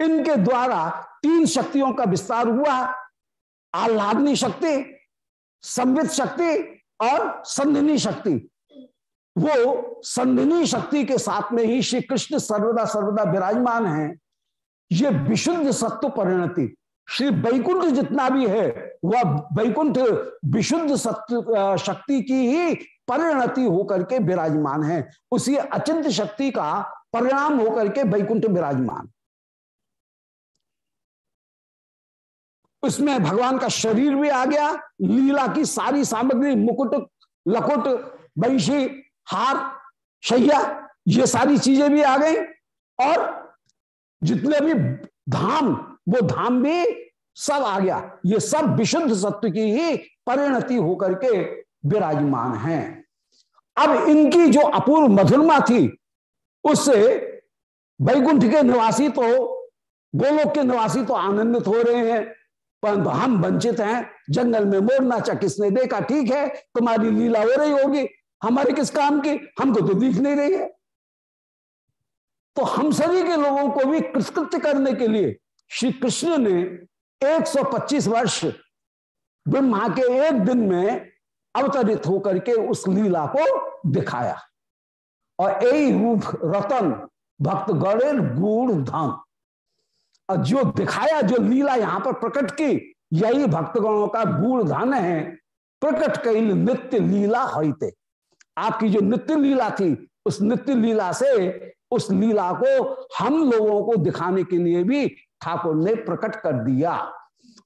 इनके द्वारा तीन शक्तियों का विस्तार हुआ। आह्लादनी शक्ति, संवित शक्ति और संधिनी शक्ति। वो संधिनी शक्ति के साथ में ही श्री कृष्ण सर्वदा सर्वदा विराजमान है। ये विशुद्ध सत्व परिणति, श्री बैकुंठ जितना भी है, वह बैकुंठ विशुद्ध सत्य शक्ति की ही परिणति होकर के विराजमान है। उसी अचिंत शक्ति का परिणाम होकर के वैकुंठ विराजमान। उसमें भगवान का शरीर भी आ गया, लीला की सारी सामग्री, मुकुट, लकुट बंशी हार, शैया, ये सारी चीज़ें भी आ गई। और जितने भी धाम, वो धाम भी सब आ गया। ये सब विशुद्ध सत्व की ही परिणति होकर के विराजमान हैं। अब इनकी जो अपूर्व मधुरमा थी उससे वैकुंठ के निवासी तो गोलोक के निवासी तो आनंदित हो रहे हैं। परंतु हम वंचित हैं, जंगल में मोर नाचा किसने देखा? ठीक है, तुम्हारी लीला हो रही होगी। हमारे किस काम की? हमको तो दिख नहीं रही है। तो हम सभी के लोगों को भी कृतकृत्य करने के लिए श्री कृष्ण ने 125 वर्ष ब्रह्मा के एक दिन में अवतरित होकर के उस लीला को दिखाया। और यही रूप रतन, भक्त गणेर, गूढ़ धाम। और जो दिखाया, जो लीला यहाँ पर प्रकट की, यही भक्तगणों का गूढ़ धन है, प्रकट कई नित्य लीला होते आपकी जो नित्य लीला थी, उस नित्य लीला से, उस लीला को हम लोगों को दिखाने के लिए भी ठाकुर ने प्रकट कर दिया।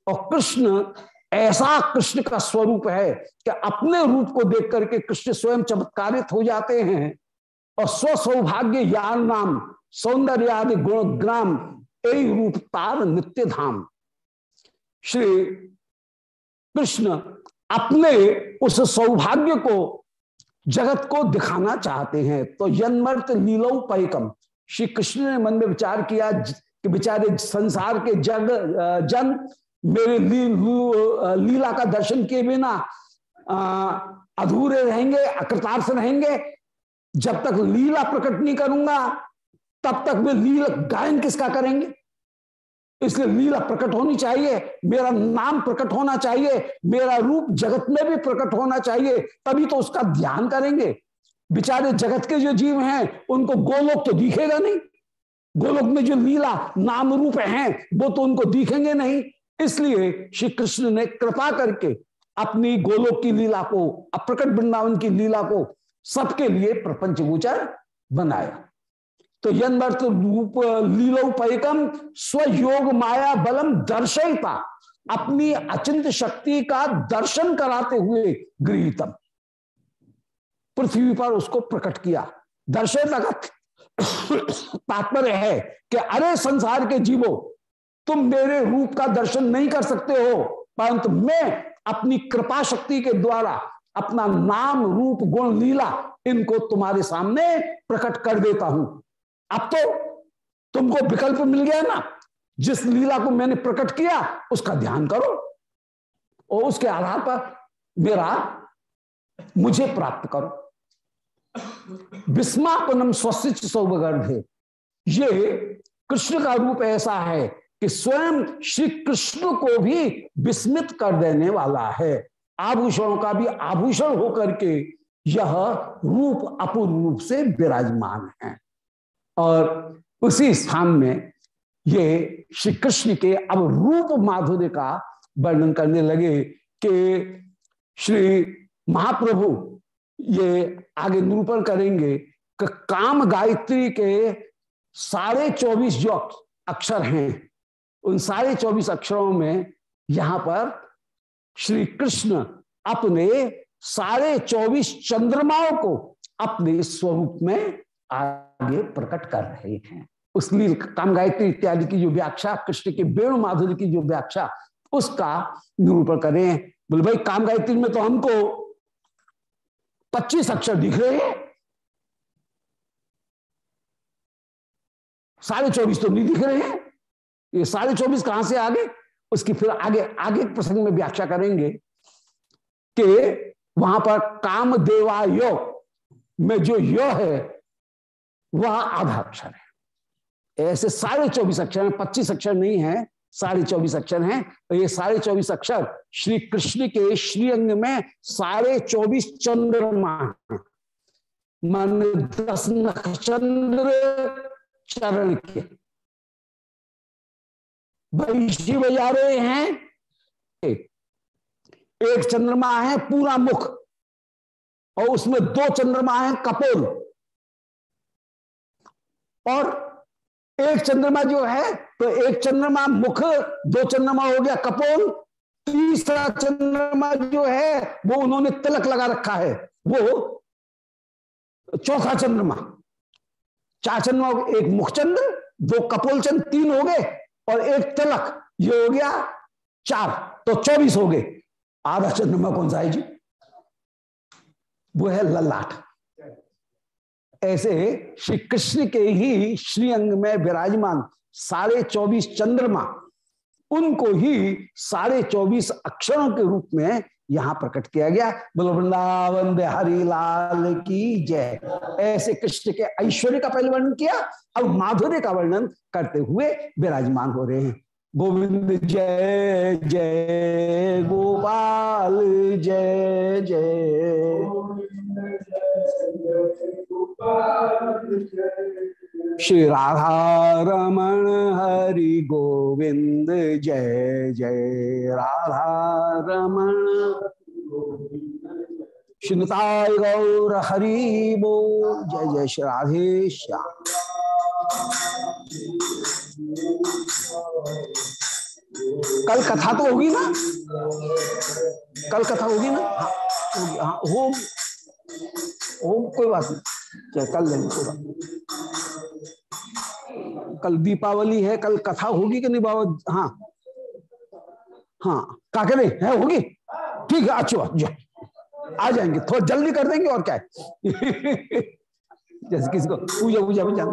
और कृष्ण, ऐसा कृष्ण का स्वरूप है कि अपने रूप को देख करके कृष्ण स्वयं चमत्कारित हो जाते हैं। और स्व सौभाग्य यान नाम सौंदर्य आदि गुणग्राम यही रूप तार नित्य धाम। श्री कृष्ण अपने उस सौभाग्य को जगत को दिखाना चाहते हैं। तो जन्मर्त लीलो पैकम। श्री कृष्ण ने मन में विचार किया कि बेचारे संसार के जग जन मेरे ली, लीला का दर्शन किए बिना अधूरे रहेंगे अकृतार्थ रहेंगे जब तक लीला प्रकट नहीं करूँगा, तब तक वे लीला गायन किसका करेंगे? इसलिए लीला प्रकट होनी चाहिए, मेरा नाम प्रकट होना चाहिए, मेरा रूप जगत में भी प्रकट होना चाहिए, तभी तो उसका ध्यान करेंगे। बेचारे जगत के जो जीव हैं, उनको गोलोक तो दिखेगा नहीं। गोलोक में जो लीला नाम रूप हैं, वो तो उनको दिखेंगे नहीं। इसलिए श्री कृष्ण ने कृपा करके अपनी गोलोक की लीला को, अप्रकट वृंदावन की लीला को सबके लिए प्रपंच गोचर बनाया तो यन्वर्त रूप लीलोपयकम स्वयोग माया बलम दर्शयता। अपनी अचिंत शक्ति का दर्शन कराते हुए गृहितम। पृथ्वी पर उसको प्रकट किया। दर्शयता का तात्पर्य है कि, अरे संसार के जीवो, तुम मेरे रूप का दर्शन नहीं कर सकते हो, परंतु मैं अपनी कृपा शक्ति के द्वारा अपना नाम, रूप, गुण, लीला इनको तुम्हारे सामने प्रकट कर देता हूँ। अब तो तुमको विकल्प मिल गया ना, जिस लीला को मैंने प्रकट किया, उसका ध्यान करो। और उसके आधार पर मेरा मुझे प्राप्त करो। विस्मापनम स्वस्तिच सौगर्भे ये कृष्ण का रूप ऐसा है कि स्वयं श्री कृष्ण को भी विस्मित कर देने वाला है। आभूषणों का भी आभूषण होकर के यह रूप अपूर्ण रूप से विराजमान है। और उसी स्थान में ये श्री कृष्ण के अब रूप माधुर्य का वर्णन करने लगे कि श्री महाप्रभु ये आगे निरूपण करेंगे कि काम गायत्री के साढ़े चौबीस जो अक्षर हैं, उन साढ़े चौबीस अक्षरों में यहाँ पर श्री कृष्ण अपने सारे चौबीस चंद्रमाओं को अपने स्वरूप में आगे प्रकट कर रहे हैं। उस लील काम गायत्री इत्यादि की जो व्याख्या, कृष्ण के वेणु माधुरी की जो व्याख्या, उसका निरूपण करें। बोले, भाई, काम गायत्री में तो हमको 25 अक्षर दिख रहे हैं। साढ़े चौबीस तो नहीं दिख रहे हैं। ये साढ़े चौबीस कहाँ से आगे उसकी फिर आगे आगे प्रसंग में व्याख्या करेंगे कि वहाँ पर काम देवा यो में जो यो है, वह आधा अक्षर है। ऐसे साढ़े चौबीस अक्षर है, पच्चीस अक्षर नहीं है, साढ़े चौबीस अक्षर हैं। तो ये साढ़े चौबीस अक्षर श्री कृष्ण के श्रीअंग में साढ़े चौबीस चंद्रमा मन दस नक्षत्र चरण के। वैशी बजा रहे हैं। एक चंद्रमा है पूरा मुख, और उसमें दो चंद्रमा है कपोल। और एक चंद्रमा जो है तो एक चंद्रमा मुख, दो चंद्रमा हो गया कपोल। तीसरा चंद्रमा जो है, वो उन्होंने तिलक लगा रखा है। वो चौथा चंद्रमा। चार चंद्रमा एक मुख चंद्र दो कपोल चंद्र तीन हो गए। और एक तिलक, ये हो गया चार तो चौबीस हो गए। आधा चंद्रमा कौन सा है जी? वो है ललाट। ऐसे श्री कृष्ण के ही श्रीअंग में विराजमान साढ़े चौबीस चंद्रमा, उनको ही साढ़े चौबीस अक्षरों के रूप में यहाँ प्रकट किया गया। बोलो, वृंदावन बिहारी लाल की जय। ऐसे कृष्ण के ऐश्वर्य का पहले वर्णन किया अब माधुर्य का वर्णन करते हुए विराजमान हो रहे हैं। गोविंद जय जय, गोपाल जय जय। श्री राधा रमण हरि गोविंद, जय जय। राधा रमण श्रीताय गौर हरि बो जय जय श्री राधे श्याम। कल कथा तो होगी ना? कल कथा होगी ना? हाँ हाँ होम होम कोई बात नहीं। कल लेंगे कोई बात कल दीपावली है, कल कथा होगी कि नहीं बाबा? हाँ। हाँ। क्या करें है होगी? ठीक है, अच्छी बात आ जाएँगे। थोड़ा जल्दी कर देंगे और क्या है? जैसे किसी को पूजा पूजा में जाना।